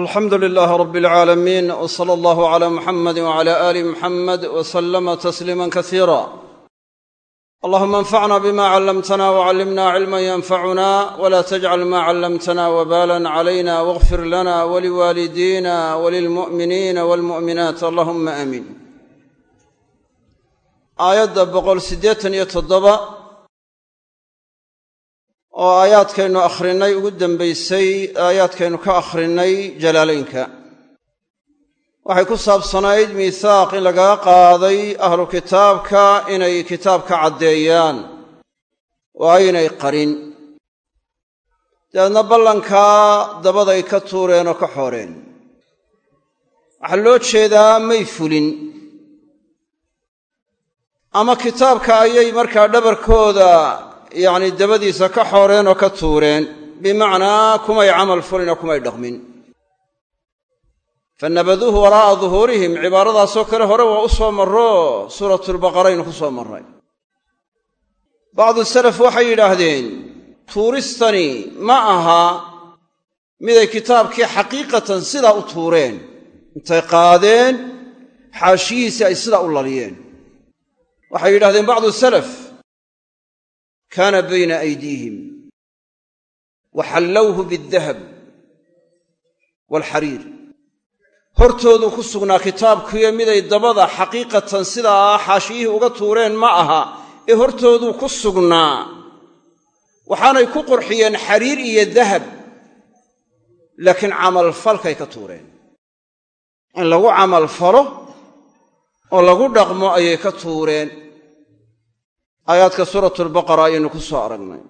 alxamdu lilaahi rabi alcaalamiin w sala allahu cala muxamadi wcala aali muxamed w salama tasliima kasiira allahuma anfacna bima callamtana wcallimna cilman yanfacuna wla tajcal ma callamtana wbalan calayna wاغfir lana waliwaalidiina walilmu'miniina walmu'minaat allahuma aamiin aayadda boqol siddeetan iyo toddoba oo aayaadkaynu akhrinay ugu dambaysay aayaadkaynu ka akhrinay jalaalaynka. Waxay ku saabsanayd miihaaq in lagaga qaaday ahlu kitaabka inay kitaabka caddeeyaan oo aynay qarin. Dabeedna ballankaa dabaday ka tuureen oo ka xooreen. Waxaa loo jeedaa may fulin. Ama kitaabka ayay markaa dhabarkooda yacni dabadiisa ka xooreen oo ka tuureen bimacnaa kumay camal fulin oo kumay dhaqmin. Fanabaduuhu waraa'a duhuurihim cibaaradaasoo kale hore waa u soo marro suuratulbaqaraynu ku soo marray. Bacdu salaf waxay yidhaahdeen tuuristani ma aha miday kitaabkii xaqiiqatan sidaa u tuureen. Intay qaadeen xaashiyihiisii ay sidaa u laliyeen. Waxay yidhahdeen bacdu salaf kaana bayna aydiihim wa xallowhu bialdahab waalxariir hortoodu ku sugnaa kitaabkuiyo miday dabada xaqiiqatan sidaa xaashiyihii uga tuureen ma aha ee hortooduu ku sugnaa waxaanay ku qurxiyeen xariir iyo dahab laakiin camalfalkay ka tuureen. In lagu camalfalo oo lagu dhaqmo ayay ka tuureen aayaadka suuratulbaqara ayaynu ku soo aragnay.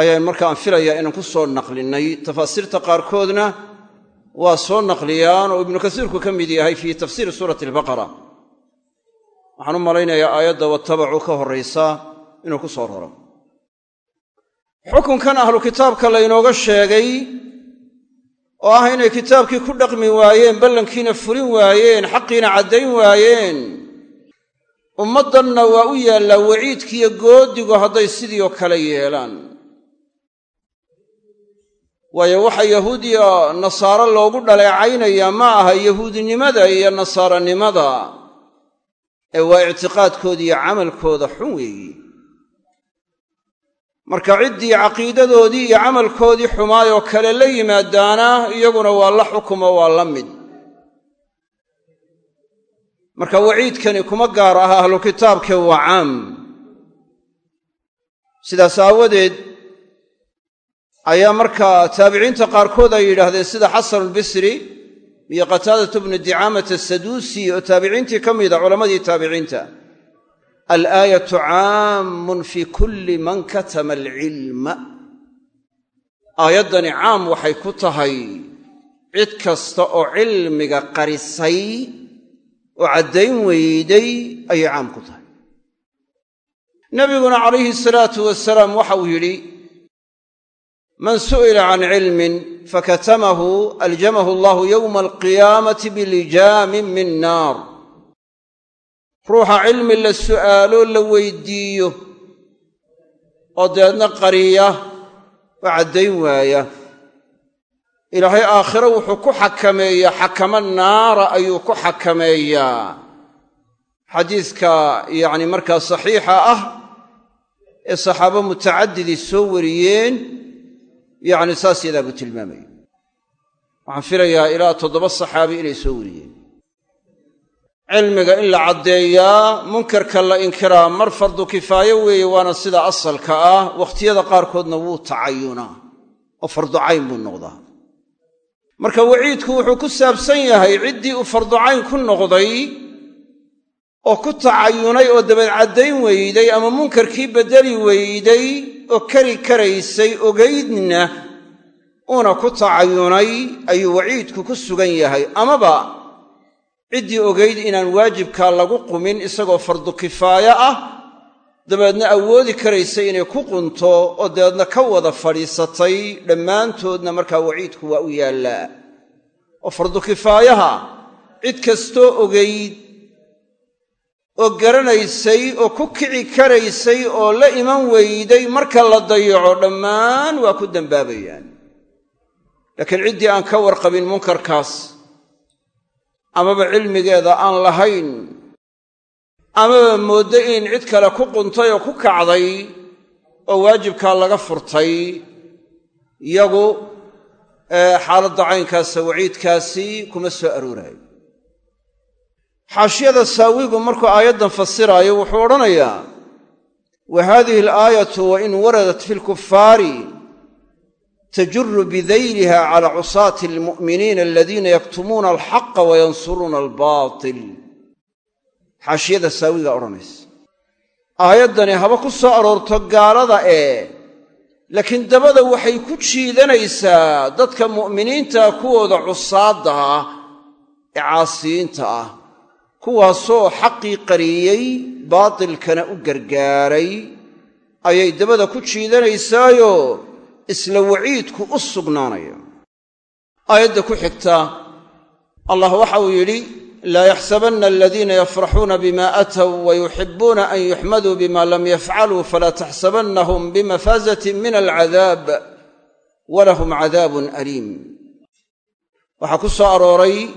Ayaan markaan filayaa inaan ku soo naqlinnay. Tafaasiirta qaarkoodna waa soo naqliyaan oo ibnu kasiirku ka mid yahay fii tafsiiri suurati albaqara waxaan u malaynayaa aayadda watabacuu ka horraysa inuu ku soo raro. Xukunkan ahlu kitaabka laynooga sheegay oo ah inay kitaabkii ku dhaqmi waayeen ballankiina fulin waayeen xaqiina caddayn waayeen ummaddanna waa u yaallaa waciidkiiyo goodigu hadday sidii oo kale yeelaan. Waayo waxa yahuudiya nasaaro loogu dhaleecaynayaa ma aha yahuudinimada iyo nasaaranimada ee waa ictiqaadkooda iyo camalkooda xun weeyi. Marka ciddii caqiidadoodii iyo camalkoodii xumaayoo kale la yimaadaana iyaguna waa la xukumo waa la mid marka waciidkani kuma gaar aha ahlu kitaabke waa caam. Sidaas aawadeed ayaa markaa taabiciinta qaarkood ay yidhaahdeen sida xasanulbisri iyo qataadatu bnu dicaamata asaduusi oo taabiciintii ka mida culammadii taabiciinta. Alaayatu caamun fii kulli man katama alcilma. Aayaddani caam waxay ku tahay cid kasta oo cilmiga qarisay oo caddayn weyday ayay caam ku tahay. Nabiguna calayhi salaatu wasalaam waxa uu yidhi man su'ila can cilmin fakatamahu aljamahu allahu yowma alqiyaamati bilijaamin min naar. Ruuxa cilmi la su'aaloo la weydiiyo oo deedna qariya oo caddayn waaya ilaahay aakhiro wuxuu ku xakameeyaa xakamo naara ayuu ku xakameeyaa. Xadiiska yacni markaa saxiixa ah ee saxaabo mutacadidii soo wariyeen yacni saas yadaa buu tilmaamaya waxaan filayaa ilaa toddoba saxaabi inay soo wariyeen. Cilmiga in la caddeeyaa munkarka la inkiraa mar fardu kifaayo weeye waana sida asalka ah wakhtiyada qaarkoodna wuu tacayunaa oo farducayn buu noqdaa marka waciidku wuxuu ku saabsan yahay ciddii uu farducayn ku noqday oo ku tacayunay oo dabad caddayn weyday ama munkarkii beddeli weyday oo kari karaysay ogaydna uuna ku tacayunay ayuu waciidku ku sugan yahay. Amaba ciddii ogayd inaan waajibkaa lagu qumin isagoo fardu kifaaye ah dabeedna awoodi karaysay inay ku qunto oo dabeedna ka wada fadhiisatay dhammaantoodna markaa waciidku waa u yaallaa. Oo fardu kifaayaha cid kastoo ogayd oo garanaysay oo ku kici karaysay oo la iman weyday marka la dayaco dhammaan waa ku dembaabayaan laakiin ciddii aan ka warqabin munkarkaas amaba cilmigeeda aan lahayn amaba mooddo in cid kale ku quntay oo ku kacday oo waajibkaa laga furtay iyagu xaaladda caynkaasa waciidkaasi kuma soo arooraayo xaashiyada saawigu markuu aayaddan fasiraayo wuxuu odhanayaa wa haadihi alaayatu wa in waradat fi lkufaari tajuru bidayliha cala cusaati almu'miniina aladiina yaktumuuna alxaqa wayansuruuna albaatil xaashiyada saawigaa odhanaysa. Aayaddani haba ku soo aroorto gaalada ee laakiin dabada waxay ku jiidanaysaa dadka mu'miniinta kuwooda cusaadda ah ee caasiyiinta ah kuwaasoo xaqii qariyey baatilkana u gargaaray. Ayay dabada ku jiidanaysaayo isla waciidku u sugnaanaya. Aayadda ku xigta allah waxa uu yidhi laa yaxsabanna aladiina yafraxuuna bima aatow wa yuxibuuna an yuxmaduu bima lam yafcaluu falaa taxsabannahum bimafaazatin min alcadaab walahum cadaabun aliim waxaa ku soo arooray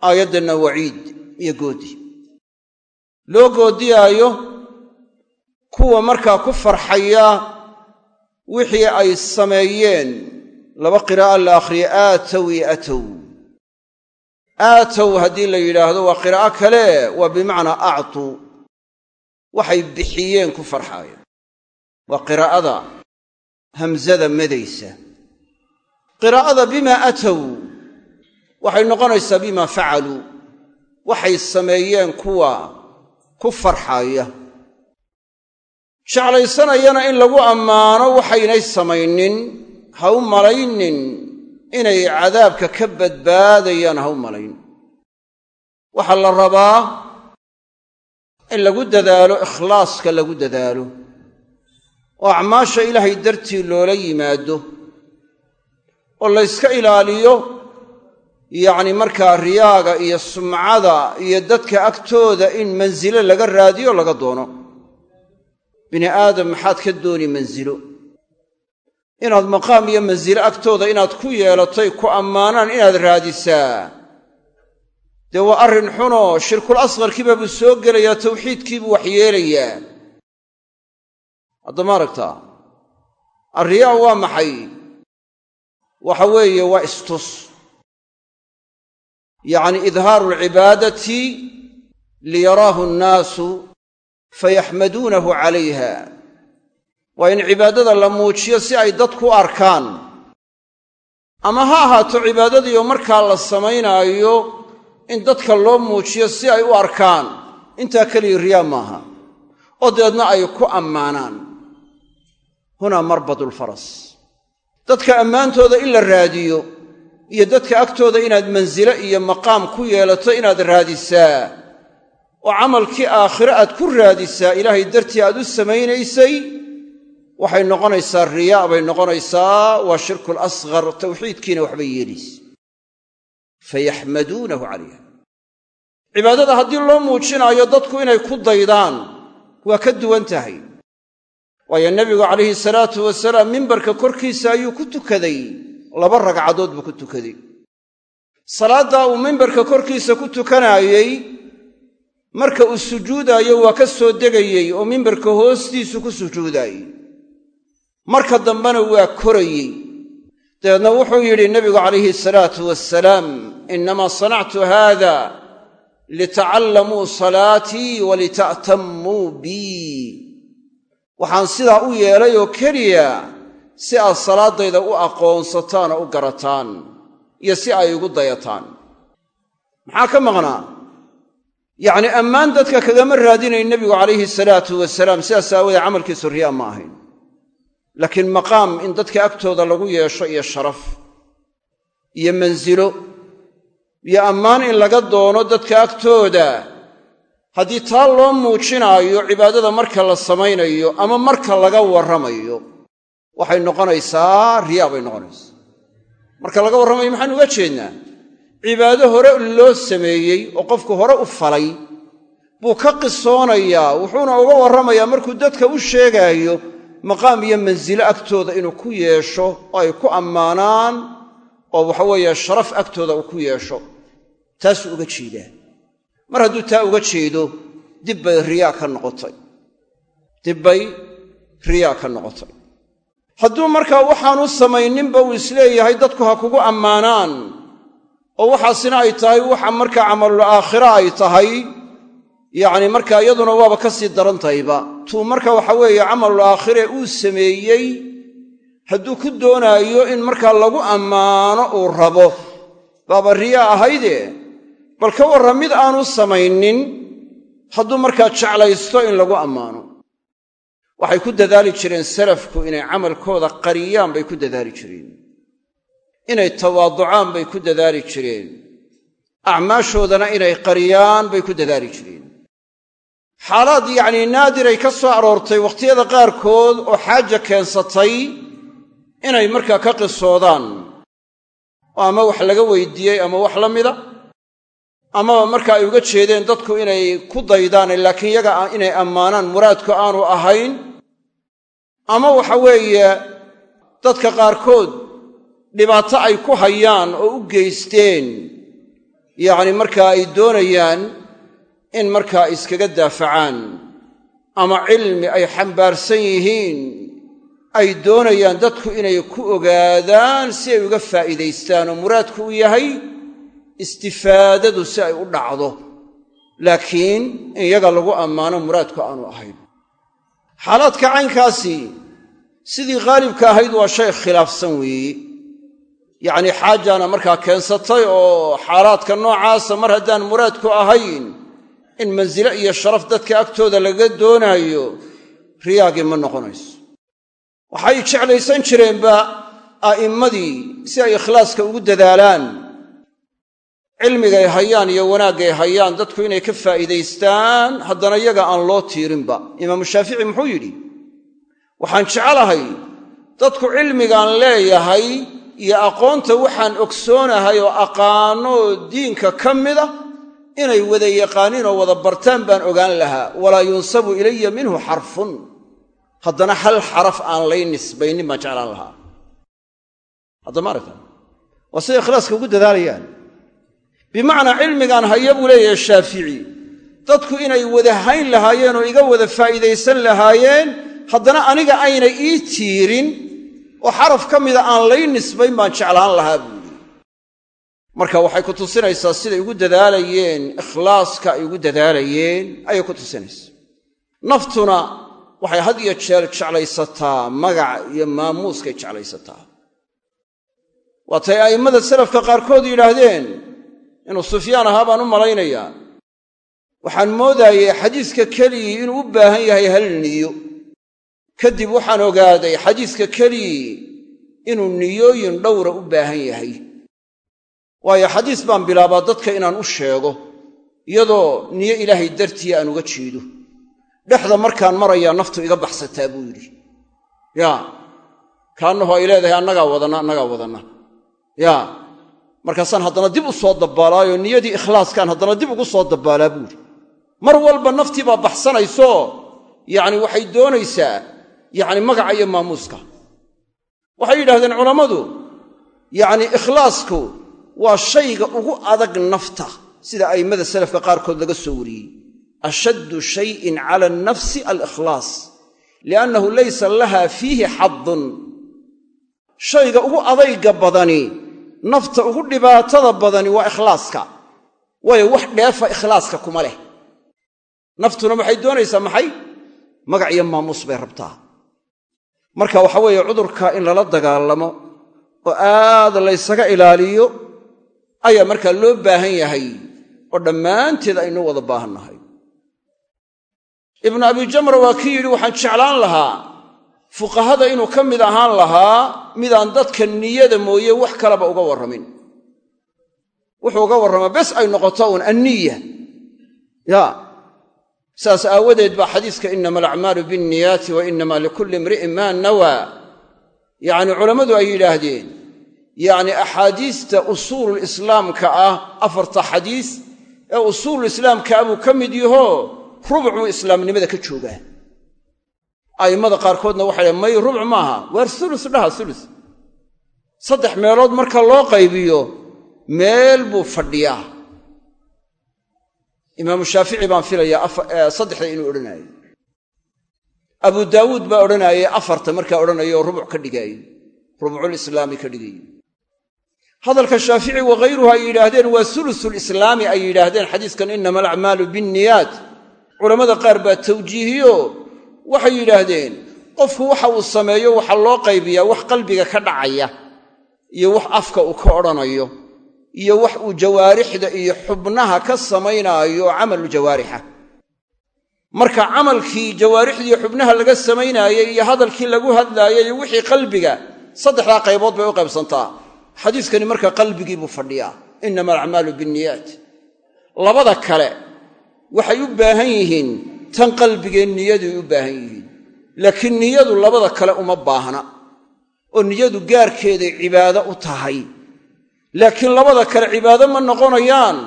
aayaddanna waciid iyo goodi loo goodiyaayo kuwa markaa ku farxaya wixii ay sameeyeen laba qiraa'a la akhriye aatow atow aatow haddii la yidhaahdo waa qiraa'o kale waa bimacnaa actuu. Waxay bixiyeen ku farxaaya waa qiraa'ada hamsada madaysa. Qiraa'ada bimaa atow waxay noqonaysaa bimaa facaluu. Waxay sameeyeen kuwa ku farxaaya. Jeclaysanayana in lagu ammaano waxaynay samaynin ha u malaynin inay cadaabka ka badbaadayaan ha u malayn. Waxaa la rabaa in lagu dadaalo ikhlaaska lagu dadaalo. Oo acmaasha ilaahay dartii loola yimaado oo layska ilaaliyo yacni markaa riyaaga iyo sumcada iyo dadka agtooda in mansilo laga raadiyo laga doono. Bini aadam maxaad ka dooni mansilo inaad maqaam iyo mansilo agtooda inaad ku yeelatoy ku ammaanaan inaad raadisaa. Dee waa arrin xunoo shirkul asqarkiiba buu soo gelayaa tawxiidkiibuu waxyeelayaa haddama aragtaa arriyaa waa maxay? Waxa weeye waa istus. Yacni idhaaru alcibaadati liyaraahu nnaasu fayaxmaduunahu calayha waa in cibaadada la muujiyo si ay dadku u arkaan. Ama ha ahaato cibaadadiioo markaa la samaynaayo in dadka loo muujiyo si ay u arkaan. Intaa keliya riyaa maaha. Oo dabeedna ay ku ammaanaan. Hunaa marbadulfaras dadka ammaantooda in la raadiyo iyo dadka agtooda inaad mansilo iyo maqaam ku yeelato inaad raadisaa. Oo camalkii aakhire aad ku raadisaa ilaahay dartii aad u samaynaysay waxay noqonaysaa riyaa bay noqonaysaa waa shirkul asghar tawxiidkiina waxbay yeelaysa fayaxmaduunahu calayha. Cibaadada haddii loo muujinaayo dadku inay ku daydaan waa ka duwan tahay. Waayo nebigu calayhi salaatu wasalaam mimbarka korkiisa ayuu ku tukaday. Laba ragcadood buu ku tukaday. Salaaddaa uu mimbarka korkiisa ku tukanaayey marka uu sujuudaayo waa ka soo degayey oo mimbarka hoostiisu ku sujuudaayey marka dambena waa korayey. Dabeedna wuxuu yidhi nebigu calayhi salaatu wasalaam innamaa sanactu haada litacallamuu salaatii wa lita'tammuu bii. Waxaan sidaa u yeelay oo keliya si aad salaaddayda u aqoonsataan oo u garataan iyo si ay igu dayataan. Maxaa ka maqnaa? Yacnii ammaan dadka kagama raadinayn nebigu calayhi salaatu wasalaam sidaas aawoodee camalkiisu riyaa ma ahayn laakiin maqaam in dadka agtooda lagu yeesho iyo sharaf iyo mansilo iyo ammaan in laga doono dadka agtooda haddii taa loo muujinaayo cibaadada marka la samaynayo ama marka laga warramayo waxay noqonaysaa riyaa bay noqonaysaa. Marka laga warramayo maxaan uga jeednaa? Cibaado hore loo sameeyey oo qofku hore u falay buu ka qisoonayaa wuxuuna uga warramayaa markuu dadka u sheegaayo maqaam iyo mansilo agtooda inuu ku yeesho oo ay ku ammaanaan oo waxa weeye sharaf agtooda uu ku yeesho taasuu uga jeedaa. Mar hadduu taa uga jeedo dibbay riyaa ka noqotay. Dibbay riyaa ka noqotay. Hadduu markaa waxaanu samayninba uu is leeyahay dadku ha kugu ammaanaan. Oo waxaasina ay tahay waxa markaa camalul aakhira ay tahay yacni markaa iyaduna waaba ka sii daran tahayba tuu marka waxa weeye camalul aakhire uu sameeyey hadduu ku doonaayo in markaa lagu ammaano uu rabo. Baaba riyaa ahayde bal ka warra mid aanu samaynin hadduu markaa jeclaysto in lagu ammaano. Waxay ku dadaali jireen salafku inay camalkooda qariyaan bay ku dadaali jireen. Inay tawaaducaan bay ku dadaali jireen. Acmaashoodana inay qariyaan bay ku dadaali jireen xaalaad yacnii naadiray ka soo aroortay wakhtiyada qaarkood oo xaaja keensatay inay markaa ka qisoodaan. Oo ama wax laga weydiiyey ama wax la mida amaba marka ay uga jeedeen dadku inay ku daydaan laakiin yaga inay ammaanaan muraadku aanu ahayn. Ama waxa weeye dadka qaarkood dhibaato ay ku hayaan oo u geysteen. Yacni markaa ay doonayaan in markaa iskaga daafacaan ama cilmi ay xambaarsan yihiin ay doonayaan dadku inay ku ogaadaan si ay uga faa'iidaystaan oo muraadku u yahay istifaadadu si ay u dhacdo. Laakiin in yaga lagu ammaano muraadku aanu ahayn. Xaalaadka caynkaasi sidii khaalibka ahayd waa shay khilaafsan weeye yacnii xaajaana markaa keensatay oo xaalaadka noocaasa mar haddaan muraadku ahayn in mansile iyo sharaf dadka agtooda laga doonaayo riyaagii ma noqonayso. Waxay jeclaysan jireenba a'immadii si ay ikhlaaska ugu dadaalaan. Cilmigay hayaan iyo wanaaggay hayaan dadku inay ka faa'iidaystaan haddana yaga aan loo tiirinba. Imaamu shaafici muxuu yidhi waxaan jecelahay dadku cilmigaan leeyahay iyo aqoonta waxaan ogsoonahay oo aqaanoo diinka ka mida inay wada yaqaaniin oo wada bartaan baan ogaan lahaa walaa yunsabu ilaya minhu xarfun. Haddana hal xaraf aan lay nisbaynin baan jeclaan lahaa. Haddama aragta waa siday ikhlaaska ugu dadaalayaan. Bimacnaa cilmigaan haya buu leeyahay shaafici. Dadku inay wada hayn lahaayeen oo iga wada faa'iidaysan lahaayeen haddana aniga aynay ii tiirin oo xaraf ka mida aan lay nisbayn baan jeclaan lahaa buu yidhi marka waxay ku tusinaysaa siday ugu dadaalayeen ikhlaaska ay ugu dadaalayeen ayay ku tusinaysaa. Naftuna waxay had iyo jeer jeclaysataa magaca iyo maamuuskay jeclaysataa. Waatay a'immada salafka qaarkood yidhaahdeen inuu sufyaan ahaa baan u malaynayaa. Waxaan moodaayey xadiiska keligii inuu u baahan yahay hal niyo. Kadib waxaan ogaaday xadiiska keligii inuu niyooyin dhowra u baahan yahay waayo xadiis baan bilaabaa dadka inaan u sheego iyadoo niyo ilaahay dartii aan uga jeedo. Dhexda markaan marayaa naftu iga baxsataa buu yidhi. Yaa kaannahu ay leedahay annagaa wadanna annagaa wadanna yaa markaasaan haddana dib u soo dabbaalaayoo niyadii ikhlaaskaan haddana dib ugu soo dabbaalaa buuri mar walba naftii baa baxsanaysoo yacni waxay doonaysaa yacni magaca iyo maamuuska. Waxay yidhahdeen culammadu yacni ikhlaasku waa shayga ugu adag nafta sida a'immada salafka qaarkood laga soo wariyey. Ashaddu shayin cala annafsi alikhlaas liannahu laysa laha fiihi xadun shayga ugu adayga badani nafta ugu dhibaatada badani waa ikhlaaska waayo wax dheefa ikhlaaska kuma leh. Naftuna waxay doonaysaa? Maxay? Magac iyo maamuus bay rabtaa. Marka waxa weeye cudurka in lala dagaalamo oo aad laysaga ilaaliyo ayaa markaa loo baahan yahay oo dhammaanteed aynu wada baahannahay. Ibnu abi jamra waa kii yidhi waxaan jeclaan lahaa fuqahada inuu ka mid ahaan lahaa midaan dadka niyada mooye wax kalaba uga warramin. Wuxuu uga warramaa bes ay noqoto uun anniya. Ya saas aawadeed baa xadiiska inama alacmaalu binniyaati wa inama likulli imri'in maa nawaa yacni culammadu ay yidhaahdeen yacni axaadiista usuululislaamka ah afarta xadiis ee usuululislaamka ah buu ka mid yaho rubcuu islaamnimada ka joogaa a'immada qaarkoodna waxay dhahen may rubc maaha waar ulus dhaha ulus saddex meelood marka loo qaybiyo meel buu fadhiyaa. Imaamu shaafici baan filayaa saddexda inuu odhanaayo abu daawuud baa odhanaayay afarta markaa odhanaya oo rubuc ka dhigaayo rubuculislaami ka dhigayo hadalka shaafici wakhayruhu ay yidhaahdeen waa sulusulislaami ay yidhaahdeen. Xadiiskan inama alacmaalu binniyaat. Culammada qaar baa tawjiihiyo. Waxay yidhaahdeen qofku waxa uu sameeyo waxaa loo qaybiyaa wax qalbiga ka dhacaya iyo wax afka uu ka odhanayo iyo wax uu jawaarixda iyo xubnaha ka samaynaayo camalu jawaarixa. Marka camalkii jawaarixdiiyo xubnaha laga samaynaayey iyo hadalkii lagu hadlaayay iyo wixii qalbiga saddexdaa qaybood bay u qaybsantaa xadiiskani marka qalbigii buu fadhiyaa. inama alacmaalu binniyaat. Labada kale waxay u baahan yihiin tan qalbigee niyaduy u baahan yihiin. Laakiin niyadu labada kale uma baahna oo niyadu gaarkeeday cibaado u tahay. Laakiin labada kale cibaado ma noqonayaan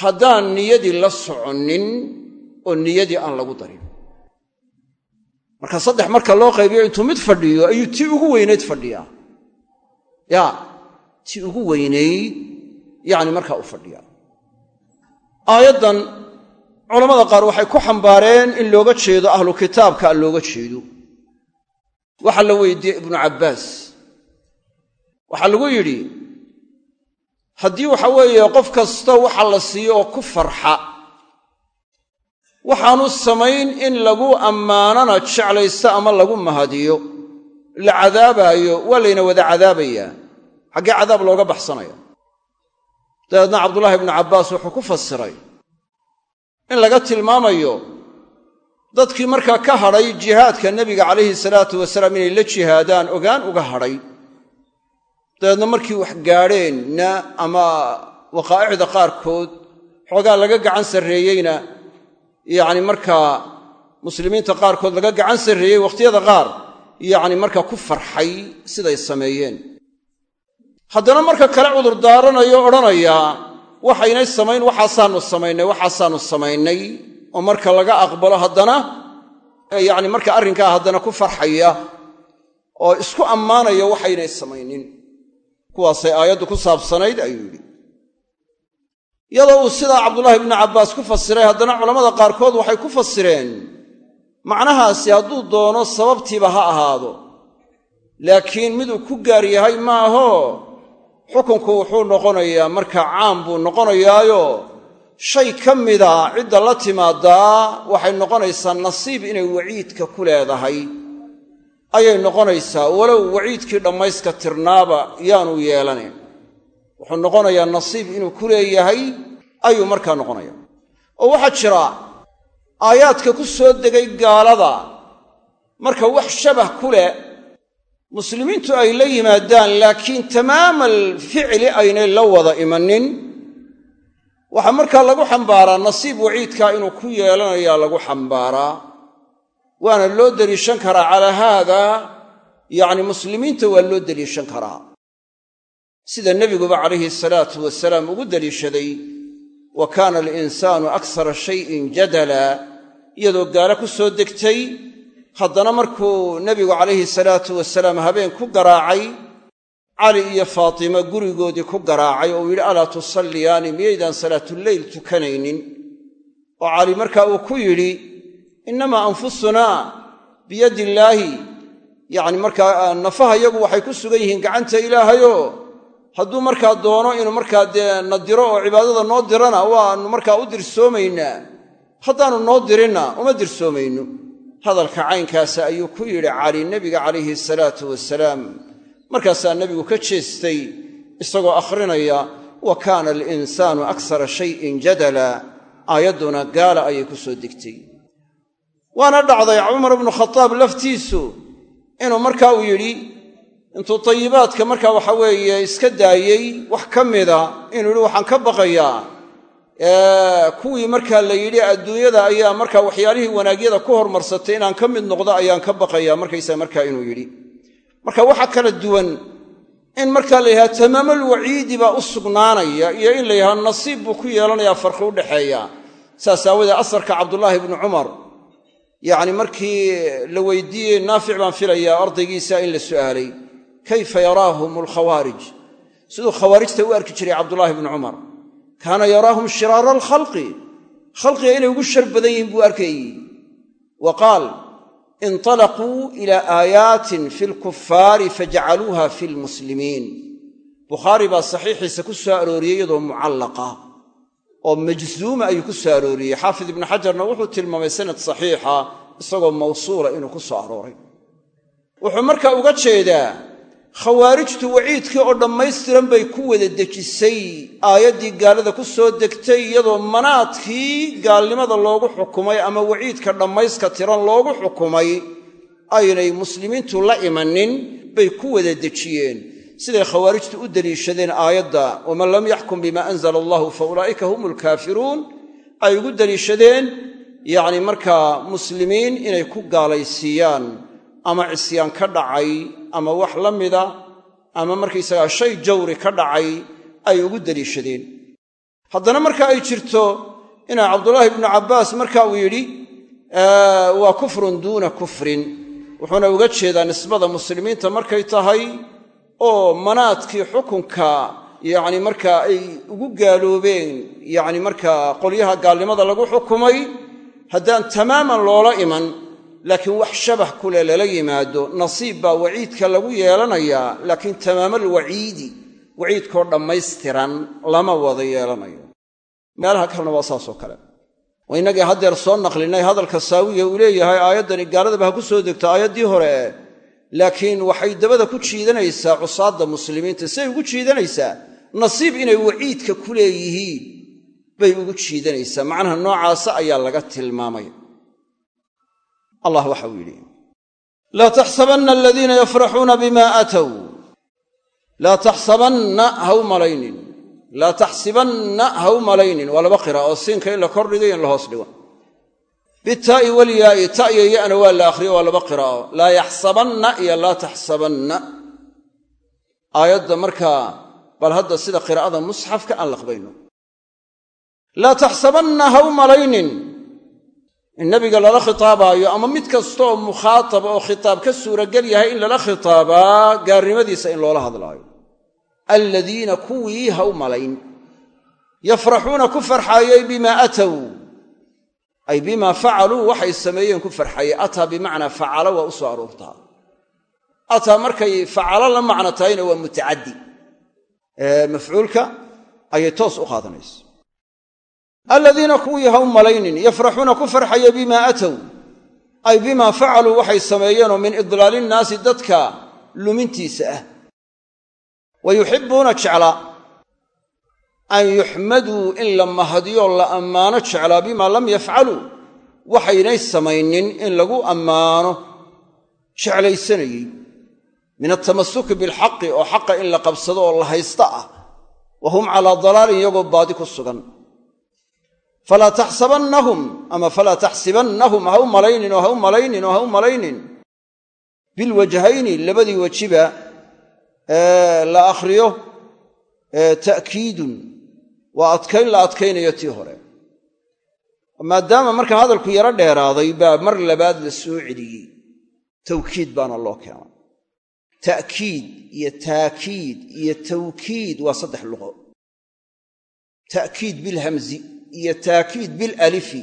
haddaan niyadii la soconnin oo niyadii aan lagu darin. Marka saddex marka loo qaybiyo intuu mid fadhiyo ayuu tii ugu weynayd fadhiyaa. Ya tii ugu weynayd yacni markaa u fadhiyaa aayaddan culamada qaar waxay ku xambaareen in looga jeedo ahlu kitaabka looga jeedo. Waxaa la weydiiyey ibnu cabbaas. Waxaa lagu yidhi haddii waxa weeye qof kasta waxa la siiyo oo ku farxa waxaanu samayn in lagu ammaanana jeclaysto ama lagu mahadiyo. La cadaabaayo waa layna wada cadaabayaa xaggee cadaab looga baxsanaya dabeedna cabdullaahi ibnu cabbaas wuxuu ku fasiray in laga tilmaamayo dadkii markaa ka hadhay jihaadka nebiga calayhi salaatu wasalaam inay la jihaadaan ogaan uga hadhay. Dabeedna markii wax gaadheenna ama waqaa'icda qaarkood xoogaa laga gacan sarreeyeyna yacni markaa muslimiinta qaarkood laga gacan sarreeyey wakhtiyada qaar yacni markaa ku farxay siday sameeyeen haddana marka kale cudur daaranayo odhanayaa waxaynay samayn waxaasaanu samaynay waxaasaanu samaynay. Oo marka laga aqbalo haddana yacni marka arrinkaa haddana ku farxaya oo isku ammaanaya waxaynay samaynin. Kuwaasay aayaddu ku saabsanayd ayuu yidhi. Iyadoo uu sidaa cabdullaahi ibnu cabbaas ku fasiray haddana culammada qaarkood waxay ku fasireen macnahaasi hadduu doono sababtiiba ha ahaado laakiin miduu ku gaar yahay maaho xukunku wuxuu noqonayaa markaa caam buu noqonayaayo shay ka mida cidda la timaadaa waxay noqonaysaa nasiib inay waciidka ku leedahay. Ayay noqonaysaa walow waciidkii dhammayska tirnaaba yaanu yeelanayn wuxuu noqonayaa nasiib inuu ku leeyahay ayuu markaa noqonaya oo waxaa jira aayaadka ku soo degay gaalada marka wax shabah ku leh muslimiintu ay la yimaadaan laakiin tamaamal ficli aynay la wada imanin. Waxaa markaa lagu xambaaraa nasiib waciidkaa inuu ku yeelanayaa lagu xambaaraa. Waana loo deliishan karaa calaa haada yacni muslimiinta waa loo deliishan karaa. Sida nebiguba calayhi salaatu wasalaam ugu deliishaday wa kaana alinsaanu aksara shayin jadala iyadoo gaalo ku soo degtay haddana markuu nebigu calayhi salaatu wasalaam habeen ku garaacay cali iyo faatima gurigoodii ku garaacay oo uu yidhi alaa tusalliyaani miyaydaan salaatuleyl tukanaynin? Oo cali markaa uu ku yidhi innamaa anfusunaa biyaddi illaahi yacni markaa nafaha yagu waxay ku sugan yihiin gacanta ilaahayo hadduu markaa doono inuu markaa dee na diro oo cibaadada noo dirana waannu markaa u dirsoomaynaa. Haddaannu noo dirinna uma dirsoomayno hadalka caynkaasa ayuu ku yidhi cali nebiga calayhi salaatu wasalaam markaasaa nebigu ka jeestay isagoo akhrinaya wa kaana alinsaanu aksara shayin jadala. Aayadduna gaala ayay ku soo degtay waana dhacday cumar ibnu khataab laftiisu inuu marka uu yidhi intuu tayibaadka marka waxa weeye iska daayey wax ka mida inuu yidhi waxaan ka baqayaa kuwii markaa la yidhi adduunyada ayaa markaa waxyaalihii wanaagyada ku hormarsatay inaan ka mid noqdo ayaan ka baqayaa markaysaa markaa inuu yidhi. Marka waxa kala duwan in markaa la yidhaha tamaamal waciidi baa u sugnaanaya iyo in la yidhaha nasiib buu ku yeelanayaa farqi udhexeeya saas aawadee asarka cabdullaahi ibnu cumar yacni markii la weydiiyey naafic baan filayaa ardaygiisa in la su'aalay kayfa yaraahum alkhawaarij siduu khawaarijta u arki jiray cabdullaahi bnu cumar kaana yaraahum shiraara alkhalqi. Khalqiga inay ugu shar badan yihiin buu arkayey. Wa qaal inطalaquu ila aayaatin fi lkufaari fajacaluuha fi lmuslimiin bukhaari baa saxiixiisa ku soo arooriyey iyadoo mucallaqa oo majzuuma ayuu ku soo arooriyey. Xaafid ibnu xajarna wuxuu tilmaamay sanad saxiixa isagoo mawsuula inuu ku soo arooray. Wuxuu markaa uga jeedaa khawaarijtu waciidkii oo dhammaystiran bay ku wada dejisay. Aayaddii gaalada ku soo degtay iyadoo manaadkii gaalnimada loogu xukumay ama waciidka dhammayska tiran loogu xukumay aynay muslimiintu la imanin bay ku wada dejiyeen. Siday khawaarijtu u deliishadeen aayadda waman lam yaxkum bima anzala allahu fa ulaa'ika hum alkaafiruun ay ugu deliishadeen yacni markaa muslimiin inay ku gaalaysiiyaan ama cisyaan ka dhacay ama wax la mida ama markaysagaa shay jawri ka dhacay ay ugu deliishadeen. Haddana marka ay jirto inaa cabdulaahi ibnu cabbaas marka uu yidhi waa kufrun duuna kufrin. Wuxuuna uga jeedaa nisbada muslimiinta markay tahay oo manaadkii xukunka yacni markaa ay ugu gaaloobeen yacni markaa qolyaha gaalnimada lagu xukumay haddaan tamaaman loola iman laakiin wax shabah kule lala yimaado nasiib baa waciidka lagu yeelanayaa laakiin tamaamal waciidi waciidkoo dhammaystiran lama wada yeelanayo. Meelaha kalena waa saasoo kale. Waa innagii haddeer soo naqlinay hadalka saawiga uu leeyahay aayaddani gaaladaba ha ku soo degto aayaddii hore laakiin waxay dabada ku jiidanaysaa cusaadda muslimiinta. Siday ugu jiidanaysaa nasiib inay waciidka ku leeyihiin bay ugu jiidanaysaa. Macnaha noocaasa ayaa laga tilmaamay allah waxa uu yidhi laa taxsabanna aladiina yafraxuuna bima aatow laa taxsabanna ha malaynin laa taxsibanna ha u malaynin. Waa laba qira siinka in la kordhigo in la hoos dhigo. Bitaa'i walyaa'i ta'yo ya'na waa la akhriyo waa laba qiraa'o laa yaxsabanna iyo laa taxsabanna aayadda markaa bal hadda sida qiraa'ada musxafka aan laqbayno. Laa taxsabanna ha malaynin in nabiga lala khitaabaayo ama mid kasta oo mukhaataba oo khitaab ka suuragel yahay in lala khitaabaa gaarnimadiisa in loola hadlaayo. Aladiina kuwii ha u malayn. Yafraxuuna ku farxaayey bimaa atow ay bimaa facaluu waxay sameeyeen ku farxayey ataa bimacnaa facala waa u soo aroortaa ataa markay facalo la macno tahayna waa mutacaddi. Mafcuulka ayay toos u qaadanaysa aladiina kuwii ha u malaynin yafraxuuna ku farxaya bimaa atow ay bimaa facaluu waxay sameeyeenoo min idlaali innaasi dadka lumintiisa ah. Wa yuxibbuuna jeclaa an yuxmaduu in la mahadiyo la ammaano jeclaa bimaa lam yafcaluu waxaynay samaynin in lagu ammaano jeclaysanayey. Min altamasuki bilxaqi oo xaqa in la qabsado oo la haysta ah. Wa hum calaa dalaalin iyagoo baadi ku sugan falaa taxsabannahum ama falaa taxsibannahum ha u malaynin oo ha u malaynin oo ha u malaynin bilwajhayni labadii wejiba la akhriyo ta'kiidun waa adkayn la adkaynayo tii hore maadaama marka hadalku yaro dheeraaday baa mar labaad la soo celiyey tawkiid baana loo keenay ta'kiid iyo taakiid iyo tawkiid waa saddex luqo ta'kiid bilhamzi iyo taakiid bilalifi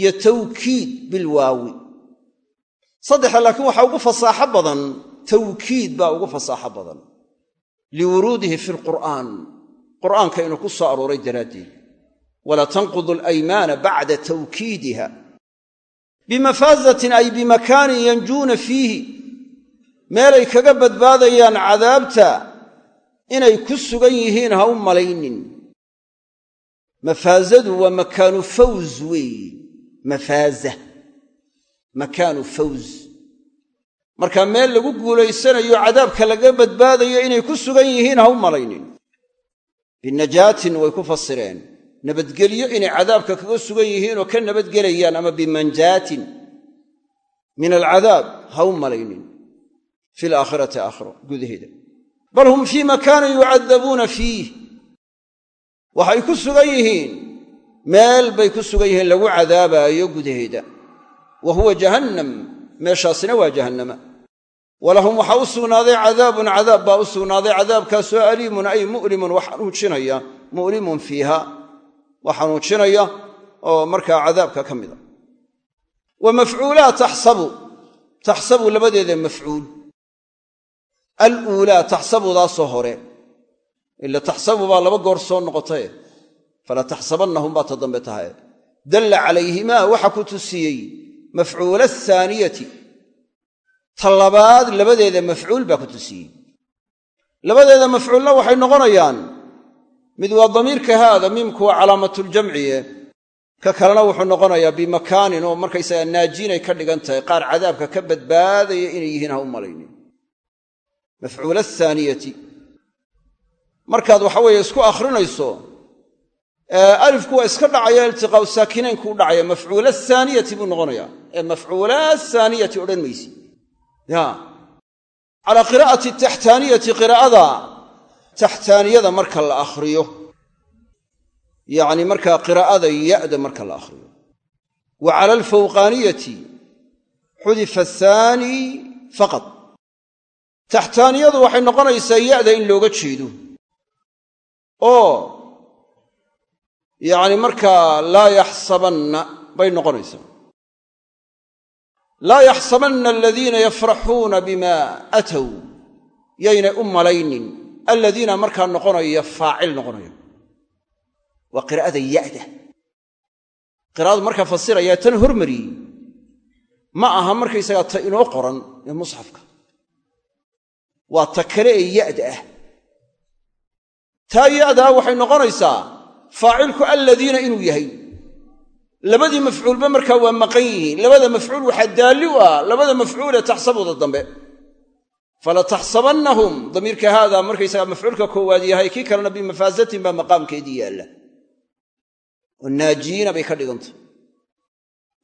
iyo tawkiid bilwaawi saddexa laakiin waxaa ugu fasaaxo badan tawkiid baa ugu fasaaxo badan liwuruudihi fi lqur'aan qur'aanka inuu ku soo arooray daraaddeed. Walaa tanqudu alaymaana bacda tawkiidiha. Bimafaazatin ay bimakaanin yanjuuna fiihi. Meelay kaga badbaadayaan cadaabta inay ku sugan yihiin ha u malaynin mafaazadu waa makaanu fawz weeye mafaaza. Makaanu fawz. Marka meel lagu guulaysanayo cadaabka laga badbaadayo inay ku sugan yihiin ha u malaynin. Binajaatin way ku fasireen. Nabadgelyo inay cadaabka kaga sugan yihiin oo ka nabadgelayaan ama bimanjaatin min alcadaab ha u malaynin. Fi alaakhirati aakhiro gudaheeda. Bal hum fii makaanin yucadabuuna fiih waxay ku sugan yihiin. Meel bay ku sugan yihiin lagu cadaabaayo gudaheeda. Wa huwa jahannam. Meeshaasina waa jahannama. Walahum waxaa u sugnaaday cadaabun cadaab baa u sugnaaday cadaabkaasoo aliimun ay mu'limun. Wax xanuujinaya mu'limun fiiha. Wax xanuujinaya oo markaa cadaabka ka mida wa mafcuulaa taxsabu. Taxsabu labadeeda mafcuul aluulaa taxsabudaasoo hore ila taxsabu baa laba goor soo noqotaye fala taxsabannahum baa ta dambe tahaye dalla calayhimaa waxa ku tusiyey mafcuula athaaniyati. Ta labaad labadeeda mafcuul baa ku tusiyey. Labadeeda mafcuulna waxay noqonayaan mid waa damiirka haada miimku waa calaamatuljamciye ka kalena wuxuu noqonayaa bimakaanin oo markaysaga naajiinay ka dhigan tahay qaar cadaabka ka badbaadaya inay yihiin ha u malaynin. Mafcuula athaaniyati markaad waxa weeye isku akhrinayso alifku waa iska dhacaya iltiqaau saakinaynku u dhacaya mafcuula athaaniyati buu noqonayaa. Ee mafcuula athaaniyati odhan maysi. Calaa qiraa'ati taxtaaniyati qiraa'ada taxtaaniyada marka la akhriyo. Yacni markaa qiraa'ada ya'da marka la akhriyo. Wa cala alfawqaaniyati xudifa athaani faqad taxtaaniyadu waxay noqonaysaa ya'da in looga jeedo oo yacni markaa laa yaxsabanna bay noqonaysaa. Laa yaxsabanna aladiina yafraxuuna bima aatow yaynay u malaynin aladiina markaa noqonaya faacil noqonaya. Waa qiraa'ada ya'da. Qiraa'adu markaa fasirayaa tan hormariyey ma aha markaysagaa ta inoo qoran ee musxafka waa ta kale ee ya'da ah taa ya'daa waxay noqonaysaa faacilku aladiina inuu yahay. Labadii mafcuulba markaa waa maqan yihiin. Labada mafcuul waxaa daalli u ah labada mafcuulee taxsabuda dambe. Fala taxsabannahum. Damiirka haada markaysagaa mafcuulka koowaad yahay kii kalena bimafaasatin baa maqaamkeedii yaalla. Oo naajiyiina bay ka dhigantay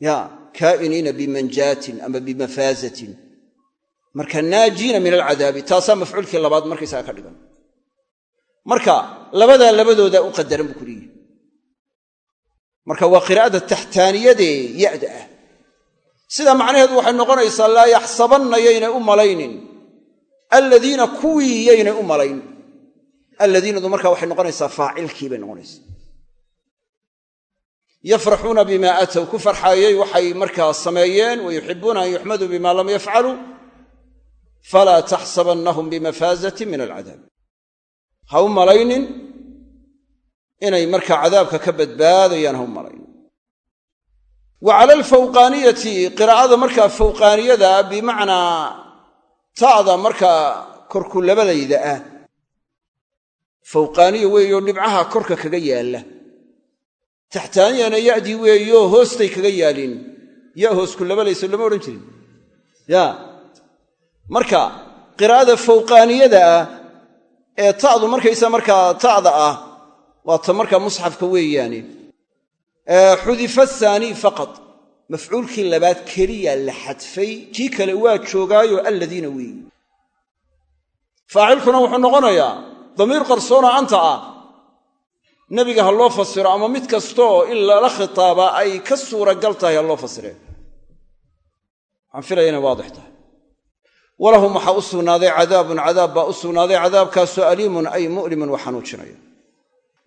ya kaa'iniina bimanjaatin ama bimafaasatin. Marka naajiina min alcadaabi taasaa mafcuulkii labaad markaysaga ka dhigan marka labadaa labadoodaa u qadaran buu kuleeyihi marka waa qiraa'ada taxtaaniyadee ya'da ah. Sidaa macnaheedu waxay noqonaysaa laa yaxsabanna yaynay u malaynin. Alladiina kuwii yaynay u malayn. Alladiinadu marka waxay noqonaysaa faacilkii bay noqonaysaa. Yafraxuuna bima aatow ku farxaayey waxay markaa sameeyeen wa yuxibuuna an yuxmaduu bima lam yafcaluu falaa taxsabannahum bimafaazatin min alcadaab ha u malaynin inay markaa cadaabka ka badbaadayaan ha u malaynin. Wa cala alfawqaaniyati qiraa'ada markaa fawqaaniyada bimacnaa ta'da markaa korkulabalayda ah. Fawqaaniya weeyo dhibcaha korka kaga yaalla. Taxtaaniyana ya'dii weeyo hoostay kaga yaalin. Ya hoos kulabalayso lama odhan jirin. Ya marka qiraa'ada fawqaaniyada ah ee ta'du markaysa markaa ta'da ah waa ta markaa musxafka weeyaane xudifa ahaanii faqad mafcuulkii labaad keliya la xadfay kii kale waa joogaayo alladiina weeyi. Faacilkuna wuxuu noqonayaa damiir qarsoona anta ah nebiga ha loo fasiro ama mid kastaoo in lala khitaabaa ay ka suuragal tahay ha loo fasireen waxaan filaya waadix tahay walahum waxaa u sugnaaday cadaabun cadaab baa u sugnaaday cadaabkaasoo aliimun ay mu'limun wa xanuujinaya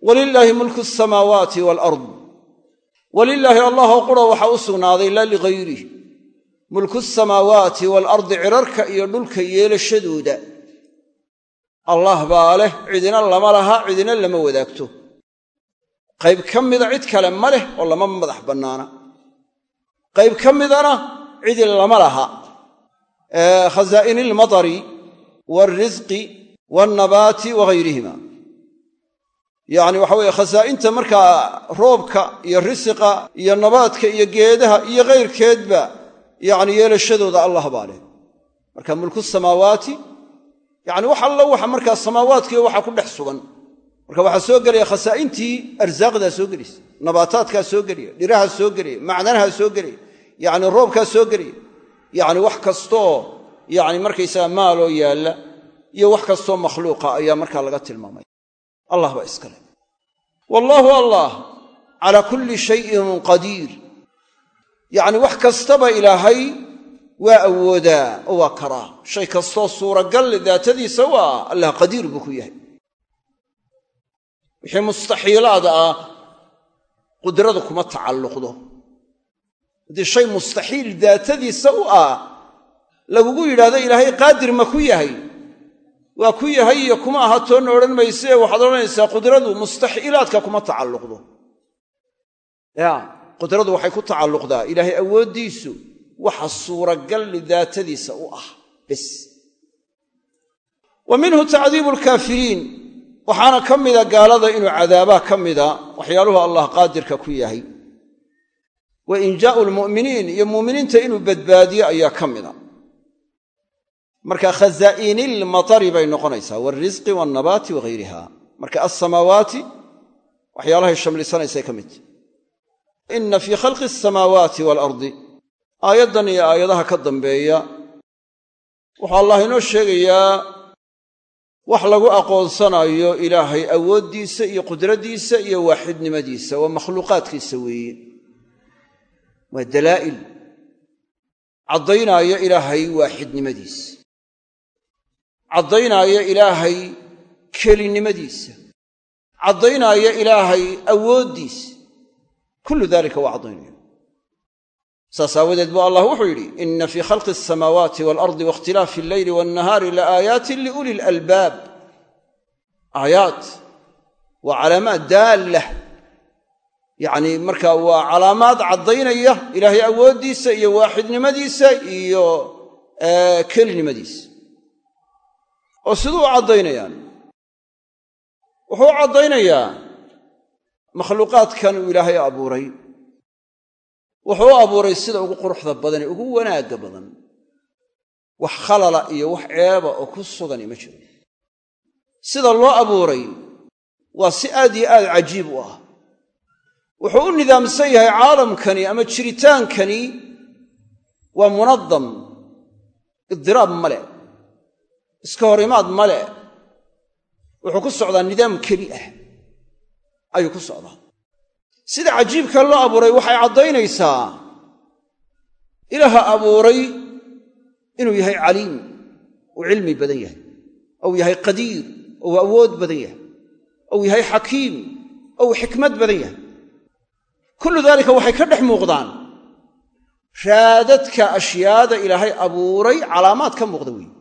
walilaahi mulku asamaawaati waalard walilaahi allahoo qura waxaa u sugnaaday laa ligayrih mulku asamaawaati waalardi cirarka iyo dhulka yeelashadooda. Allah baa leh cidina lama laha cidina lama wadaagto. Qayb ka mida cid kale ma leh oo lama madax bannaana. Qayb ka midana cidi lama laha khazaa'ini ilmadari waarisqi waannabaati wagayrihima yacni waxa weeye khasaa'inta markaa roobka iyo risiqa iyo nabaadka iyo geedaha iyo kayrkeedba yacni yeelashadooda allah baa leh. Marka mulku samaawaati yacni wax allo waxa markaa samaawaadkiiyo waxa ku dhex sugan. Marka waxaa soo gelaya khasaa'intii arsaaqdaa soo gelaysa nabaataadkaa soo gelaya dhirahaa soo gelaya macdanahaa soo gelaya yacni roobkaa soo gelaya yacni wax kastooo yacni markaysaga maaloo yaalla iyo wax kastoo makhluuqa ayaa markaa laga tilmaamaya. Allah baa iska leh. Wallaahu allah calaa kulli shayin qadiir. Yacni wax kastaba ilaahay waa awoodaa oo waa karaa. Shay kastoo suuragal daatadiisa ah allah qadiir buu ku yahay. Wixii mustaxiilaada ah qudradu kuma tacalluqdo haddii shay mustaxiil daatadiisa u ah lagugu yidhahdo ilaahay qaadir ma ku yahay. Waa ku yahay iyo kuma aha toonna odhan maysee waxaad odhanaysaa qudradu mustaxiilaadka kuma tacalluqdo. Ya qudradu waxay ku tacalluqdaa ilaahay awooddiisu waxa suuragal lidaatadiisa u ah bes. Wa minhu tacdiibu alkaafiriin waxaana ka mida gaalada inuu cadaabaa ka mida waxyaaluhu allah qaadirka ku yahay wa injaa'u lmu'miniin iyo muuminiinta inuu badbaadiyo ayaa ka mida. Marka khazaa'iinilmatari bay noqonaysaa waalrisqi waalnabaati wagayriha marka alsamaawaati waxyaalahay shamlisanaysay ka midta inna fii khalqi alsamaawaati waalardi aayaddan iyo aayadaha ka dambeeya wuxuu allah inoo sheegayaa wax lagu aqoonsanayo ilaahay awooddiisa iyo qudraddiisa iyo waaxidnimadiisa waa makhluuqaadkiisa weeye waa dalaa'il. Caddaynaayo ilaahay waaxidnimadiisa caddaynaayo ilaahay kelinimadiisa caddaynaayo ilaahay awooddiisa kullu dalika waa caddaynaya saas aawadeed buu allah wuxuu yidhi ina fii khalqi alsamaawaati waalardi waاkhtilaafi alleyli waannahaari laaayaatin liuli lalbaab aayaat waa calaamaad daallah yacnii marka waa calaamaad caddaynaya ilaahay awooddiisa iyo waaxidnimadiisa iyo kelinimadiisa oo siduu u caddaynayaan? Wuxuu u caddaynayaa makhluuqaadkan uu ilaahay abuuray. Wuxuu u abuuray sida ugu quruxda badan ee ugu wanaagga badan. Wax khalala iyo wax ceeba oo ku sugani ma jiro. Sida loo abuuray waa si aad iyo aad cajiib u ah wuxuu u nidaamsan yahay caalamkani ama jiritaankani waa munadam idiraab male iska hor imaad male wuxuu ku socdaa nidaam keli ah ayuu ku socdaa. Sida cajiibka loo abuuray waxay caddaynaysaa ilaaha abuuray inuu yahay caliim uu cilmi badan yahay ou yahay qadiir ou awood badan yahay ou yahay xakiim ou xikmad badan yahay kullu daalika waxay ka dhex muuqdaan. Raadadka ashyaada ilaahay abuuray calaamaad ka muuqda weeye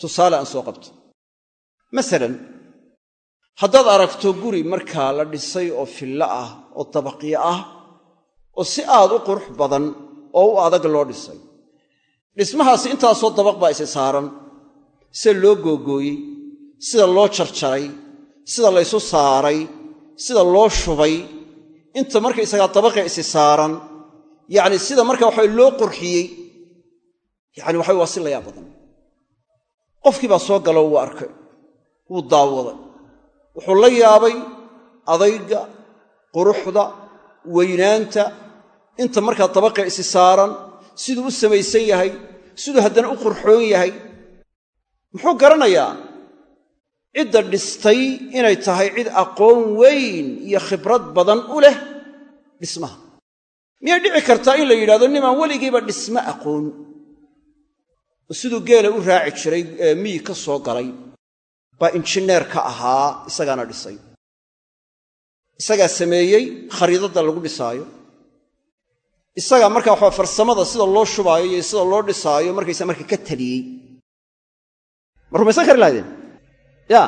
tusaale aan soo qabto. Masalan haddaad aragto guri markaa la dhisay oo fillo ah oo dabaqyo ah oo si aad u qurux badan oo u adag loo dhisay. Dhismahaasi intaasoo dabaq baa isi saaran. Sida loo googooyey sida loo jarjaray sida laysu saaray sida loo shubay inta markaysagaa dabaqee isi saaran yacni sida marka waxa loo qurxiyey yacni waxa waa si layaab badan. Qofkii baa soo galo wuu arkay wuu daawaday wuxuu la yaabay adayga quruxda weynaanta inta markaa dabaqee isi saaran siduu u samaysan yahay siduu haddana u qurxoon yahay. Muxuu garanayaa cidda dhistay inay tahay cid aqoon weyn iyo khibrad badan u leh dhismaha. Miyay dhici kartaa in la yidhahdo nimaan weligiiba dhisme aqoon. Oo siduu geela u raaci jiray miyi ka soo galay baa injineer ka ahaa isagaana dhisay. Isagaa sameeyey khariidadda lagu dhisaayo. Isagaa markaa waxaa farsamada sida loo shubaayo iyo sida loo dhisaayo markaysa marka ka taliyey. Ma rumaysan kari lahaydeen ya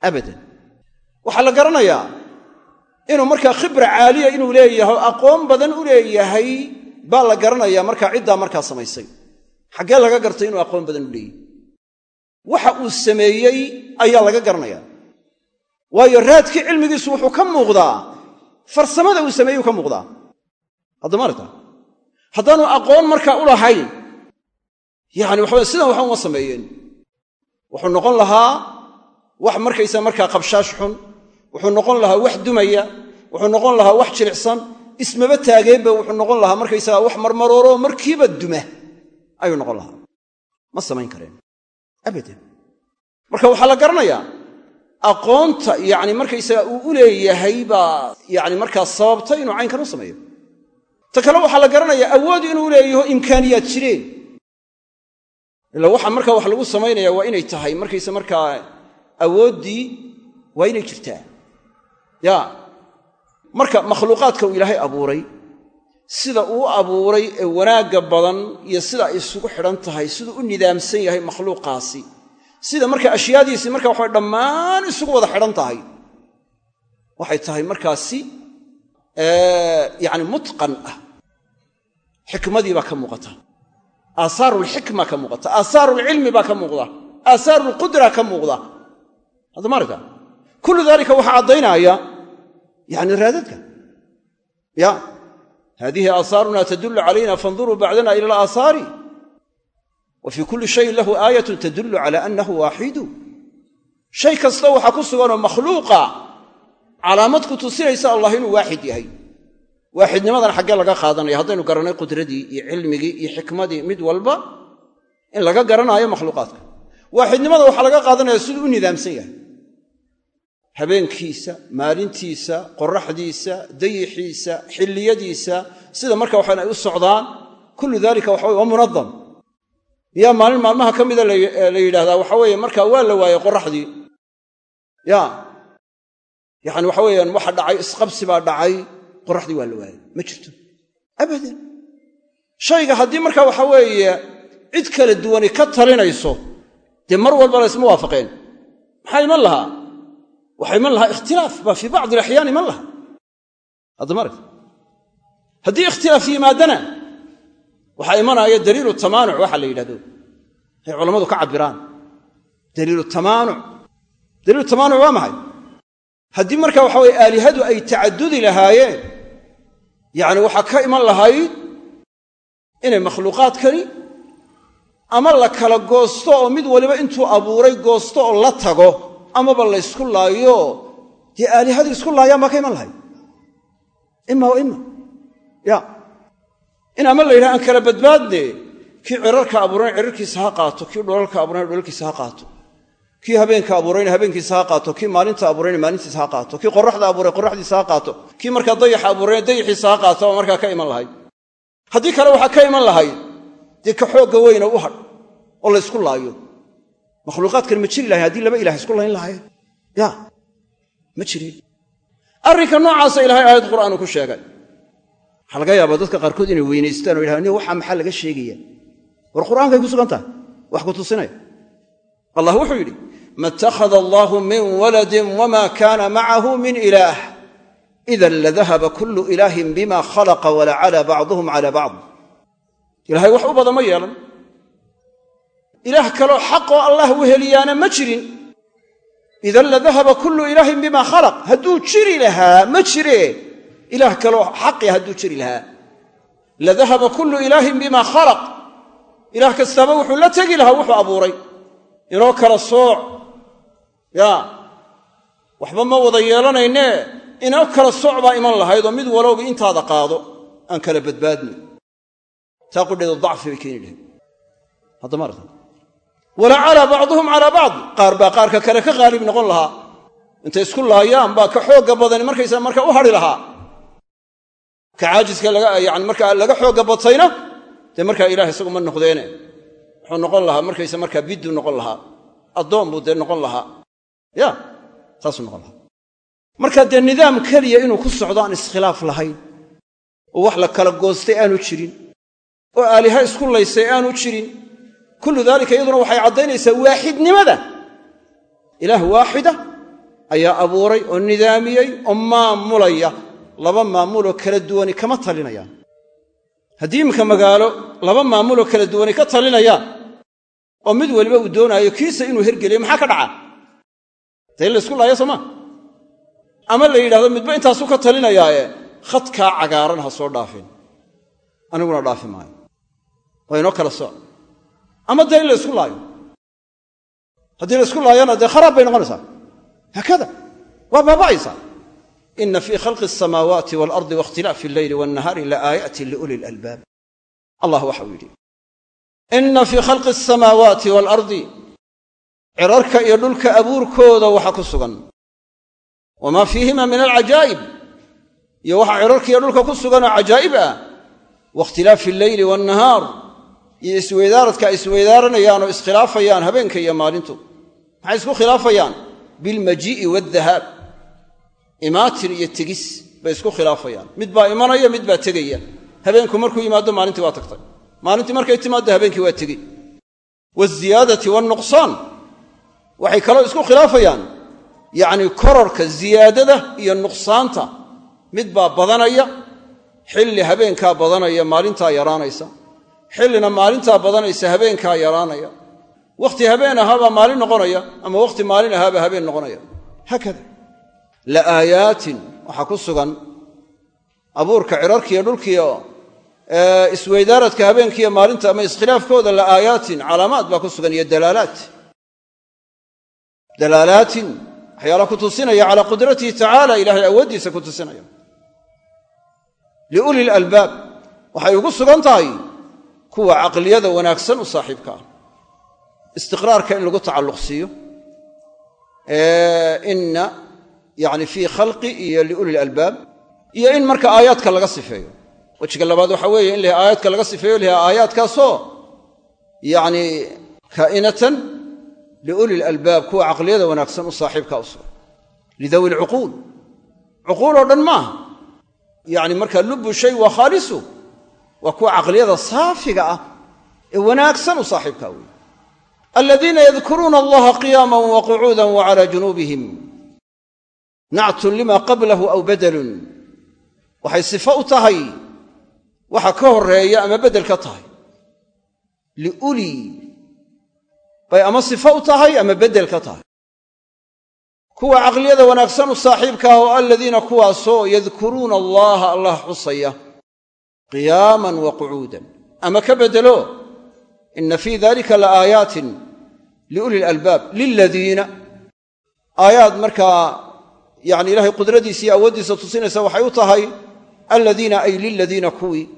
abadan. Waxaa la garanayaa inuu markaa khibra caaliya inuu leeyahay oo aqoon badan u leeyahay baa la garanayaa markaa ciddaa markaa samaysay. Xaggee laga gartay inuu aqoon badan u leeyahay? Waxa uu sameeyey ayaa laga garanayaa. Waayo raadkii cilmigiisu wuxuu ka muuqdaa farsamada uu sameeyey ka muuqdaa. Haddamaarta haddaanu aqoon markaa u lahayn yani waxawe sidan waxba uma sameeyeen wuxuu noqon lahaa wax markaysa markaa qabshaash xun. Wuxuu noqon lahaa wax dumaya. Wuxuu noqon lahaa wax jilicsan. Ismaba taageenba wuxuu noqon lahaa markaysaga wax marmarooroo markiiba duma. Ayuu noqon lahaa. Ma samayn kareen. Abadan. Marka waxaa la garanayaa aqoonta yani markaysaga uu u leeyahay baa yani markaa sababtay inuu caynkan u sameeyo. Ta kale waxaa la garanayaa awood inuu leeyaho imkaaniyaad jireen ila waxa markaa wax lagu samaynaya waa inay tahay markayse markaa awooddii waa inay jirtaa. Ya marka makhluuqaadka uu ilaahay abuuray sida uu abuuray ee wanaagga badan iyo sida ay isugu xidhan tahay siduu u nidaamsan yahay makhluuqaasi sida marka ashyaadiisii marka waxay dhammaan isugu wada xidhan tahay waxay tahay markaasi yani mutqan ah. Xikmadii baa ka muuqata aaaarulxikma ka muuqata aaaarulcilmi baa ka muuqda aaaarulqudra ka muuqda. Maaragta kullu dalika waxaa caddaynaya yani raadadka. Ya hadihi aahaaruna tadullu calayna faanduruu bacdana ila alaahaari wa fii kulli shayin lahu aayatun tadullu cala annahu waaxidu. Shay kasta waxaa ku suganoo makhluuqa calaamad ku tusinaysa allah inuu waaxid yahay waaxidnimadan xaggee laga qaadanaya haddaynu garannay qudradii iyo cilmigii iyo xikmadii mid walba in laga garanaayo makhluuqaadka. Waaxidnimada waxaa laga qaadanaya siduu u nidaamsan yahay. Habeenkiisa maalintiisa qoraxdiisa dayixiisa xilliyadiisa sida marka waxaan ay u socdaan kullu dalika waxa weye waa munadam. Miyaa maalin maalmaha ka mida la yidhahdaa waxa weeye marka waa la waayey qoraxdii ya yacani waxa weeyaan waxa dhacay isqabsi baa dhacay qoraxdii waa la waayey ma jirto? Abadan. Shayga haddii marka waxa weeye cid kala duwani ka talinayso dee mar walba laysma waafaqeen. Maxaa iman lahaa? Waxaa iman lahaa ikhtilaaf. Baa fii bacdi alaxyaan iman laha hadda marag haddii ikhtilaaf yimaadana waxaa imanaya daliilu tamaanuc waxa la yidhahdo. Ay culammadu ka cabbiraan. Daliilu tamaanuc daliilu tamaanuc waa maxay? Haddii marka waxa weye aalihadu ay tacadudi lahaayeen yacni waxaa ka iman lahayd inay makhluuqaadkani ama la kala goosto oo mid waliba intuu abuuray goosto oo la tago amaba la ysku laayo dee aalihadii isku laayaan baa ka iman lahayd. Ima wa ima. Ya. In ama la yidhaha aan kala badbaadne kii cirarka abuurayna cirarkiisa ha qaato kii dholalka abuurayna dholalkiisa ha qaato kii habeenka abuurayna habeenkiisa ha qaato. Kii maalinta abuurayna maalintiisa ha qaato. Kii qoraxda abuuray qoraxdiisa ha qaato. Kii markaa dayaxa abuurayna dayaxiisa ha qaato baa markaa ka iman lahayd haddii kale waxaa ka iman lahayd dee ka xoogga weyna u hadh oo la ysku laayo. Makhluuqaadkan ma jiri lahayn haddii laba ilah isku layn lahayen ya ma jirin arrinka noocaasa ilahay aayad qur'aanu ku sheegay. Waxaa laga yaabaa dadka qaarkood inay weynaystaan o yidhahan waxaa maxaa laga sheegaya? War qur'aankay ku sugan tahay wax ku tusinaya allah wuxuu ma ittakhada allaahu min waladin wama kaana macahu min ilaah idan ladahaba kullu ilaahin bima khalaqa walacala bacduhum cala bacd ilahay wax u badan ma yeelan ilaah kaloo xaqoo allah weheliyaana ma jirin idan ladahaba kullu ilaahin bima khalaq hadduu jiri lahaa ma jire ilaah kaloo xaqi hadduu jiri lahaa ladahaba kullu ilaahin bima khalaq ilaah kastaaba wuxuu la tegi lahaa wuxuu abuuray inoo kala sooc yaa waxba ma wada yeelanaynee? Inoo kala sooc baa iman lahayd mid walowba intaada qaado aan kala badbaadno. Taa qudheedu dacfi bay keeni lahayd haddama arta walacalaa bacduhum calaa bacd. Qaar baa qaarka kale ka qaalib noqon lahaa. Intay isku laayaan baa ka xoogga badani markaysaa marka u hadhi lahaa. Ka caajiska yani markaa laga xoogga batayna dee markaa ilaah isagu ma noqdeene. Wuxuu noqon lahaa markaysa markaa bidduu noqon lahaa. Addoon buu dee noqon lahaa ya saasuu noqon lahaa. Marka dee nidaam keliya inuu ku socdo aan iskhilaaf lahayn oo wax la kala goostay aanu jirin oo aaliha isku laysay aanu jirin kullu daalika iyaduna waxay caddaynaysaa waaxidnimada. Ilaah waaxida ayaa abuuray oo nidaamiyey oo maamulaya laba maamuloo kala duwani kama talinayaan haddii iminka magaalo laba maamuloo kala duwani ka talinayaan oo mid waliba uu doonaayo kiisa inuu hergeliyo maxaa ka dhaca dee in la ysku laaya soomaa ama la yidhahdo midba intaasuu ka talinayaaye khadkaa cagaaran ha soo dhaafin. Aniguna dhaafi maayo. Waa inoo kala sooc ama dee in la ysku laayo. Haddii la ysku laayona dee kharaab bay noqonaysaa. Haakada waa baaba'aysaa ina fii khalqi asamaawaati waalardi waاkhtilaafi alleyli waannahaari laaayatin liuli lalbaab allah waxau yidhi. Ina fii khalqi asamaawaati waalardi cirarka iyo dhulka abuurkooda waxa ku sugan. Wamaa fiihima min alcajaa'ib iyo waxa cirarka iyo dhulka ku suganoo cajaa'ib ah. Wakhtilaafi alleyli waannahaar iyo isweydaaradka ay isweydaaranayaan oo iskhilaafayaan habeenka iyo maalintu. Maxay isku khilaafayaan? Bilmajii'i waadahaab imaatin iyo tegis bay isku khilaafayaan. Mid baa imanaya mid baa tegaya. Habeenku markuu yimaado maalintii waa tagtay. Maalintii markay timaaddo habeenkii waa tegey waziyaadati waalnuqsaan waxay kaloo isku khilaafayaan yacnii kororka ziyaadada iyo nuqsaanta. Mid baa badanaya xilli habeenkaa badanaya maalintaa yaraanaysa. Xillina maalintaa badanaysa habeenkaa yaraanaya. Wakhti habeen ahaabaa maalin noqonaya ama wakhti maalin ahaabaa habeen noqonaya. Haakada la aayaatin waxaa ku sugan abuurka cirarkiiyo dhulkiio isweydaaradka habeenkiiyo maalinta ama iskhilaafkooda la aayaatin calaamaad baa ku sugan iyo dalaalaat dalaalaatin waxyaala ku tusinaya calaa qudratihi tacaala ilahay awooddiisa ku tusinaya. Liuli lalbaab waxay ugu sugan tahay kuwa caqliyada wanaagsan u saaxiibka ah. Istiqraarka in lagu tacalluq siiyo inna yani fii khalqi iyo liuli lalbaab iyo in marka aayaadka laga sifeeyo. Wejiga labaad waxa weeye in laha aayaadka laga sifeeyo laha aayaadkaasoo yani liuli lalbaab kuwa caqliyada wanaagsan u saaxiibka u sugan lidawi lcuquul cuquul oo dhan maaha yani markaa lubu shay waa khaalisu waa kuwa caqliyada saafiga ah ee wanaagsan u saaxiibka wey aladiina yadkuruuna allaha qiyaama waqucuuda wacala junuubihim nactun lima qablahu aw badalun waxay sifo u tahay waxa ka horreeya ama beddel ka tahay bay ama sifo u tahay ama beddel ka tahay. Kuwa caqliyada wanaagsan u saaxiibka ah oo aladiina kuwaasoo yadkuruuna allaha allah xusaya qiyaaman wa qucuudan ama ka beddelo ina fii dalika la aayaatin liuli lalbaab liladiina aayaad markaa yani ilahay qudradiisa iyo awooddiisa tusinaysa waxay u tahay aladiina ay liladiina kuwii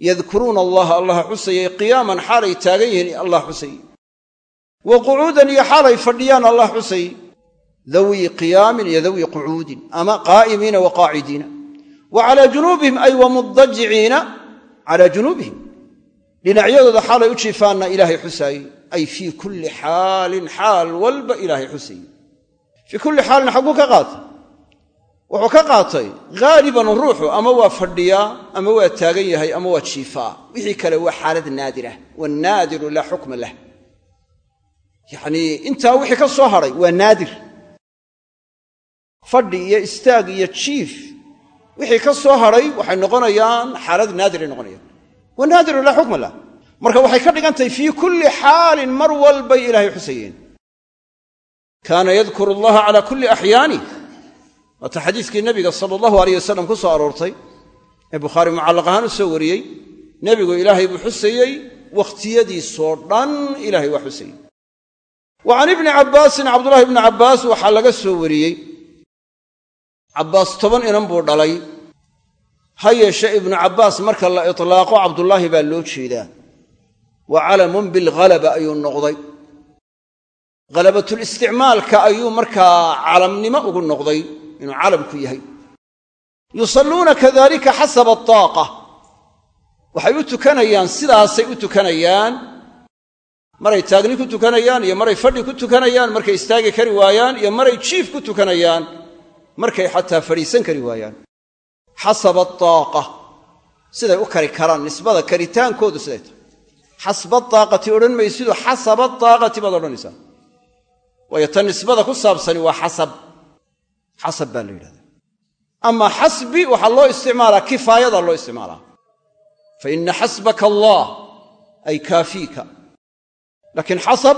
yadkuruuna allaha allaha xusayay qiyaaman xaalay taagan yihiin allah xusayey wa qucuudan iyo xaalay fadhiyaan allah xusayey dawii qiyaamin iyo dawii qucuudin ama qaa'imiina wa qaacidiina. Wa calaa junuubihim ay wa mudajiciina calaa junuubihim. Dhinacyadooda xaalay u jiifaanna ilaahay xusaayey ay fii kulli xaalin xaal walba ilaahay xusayey fii kulli xaalin xagguu ka qaatay. Wuxuu ka qaatay haaliban ruuxu ama waa fadhiyaa ama waa taagan yahay ama waa jiifaa. Wixii kale waa xaalad naadirah waannaadiru laa xukma lah yacnii intaa wixii ka soo hadhay waa naadir. Fadhi iyo istaag iyo jiif wixii ka soo hadhay waxay noqonayaan xaalad naadiray noqonayaan. Wanaadiru laa xukma lah. Marka waxay ka dhigantahay fii kulli xaalin mar walbay ilaahay xusayeen. Kaana yadkuru allaha calaa kulli axyaani. Waata xadiiskii nebiga sala allahu alayh wasalam ku soo aroortay ee bukhaari mucallaq ahaan u soo wariyey nebigu ilaahay buu xusayey wakhtiyadiisoo dhan ilaahay waa xusayey wa can ibni cabbaasin cabdullahi ibni cabbaas waxaa laga soo wariyey. Cabbaas toban inan buu dhalay. Ha yeeshe ibnu cabbaas marka la itlaaqo cabdullaahi baa loo jeedaa. Wa calamun bilghalaba ayuu noqday. Halabatlisticmaalka ayuu markaa calamnimo ugu noqday inuu calamku yahay. Yusalluuna kadalika xasaba ataaqa waxay u tukanayaan sidaasay u tukanayaan maray taagni ku tukanayaan iyo maray fadhi ku tukanayaan markay istaagi kari waayaan iyo maray jiif ku tukanayaan markay xataa fadhiisan kari waayaan. Xasaba ataaqa siday u kari karaan nisbada karitaankoodu siday tahay. Xasba daaqati odhan maysidu xasaba daaqati baad odhanaysaa. Waayo ta nisbada ku saabsani waa xasab. Xasab baa la yidhahdaa. Ama xasbi waxaa loo isticmaalaa kifaayadaa loo isticmaalaa. Fa ina xasbaka allah ay kaafiika laakiin xasab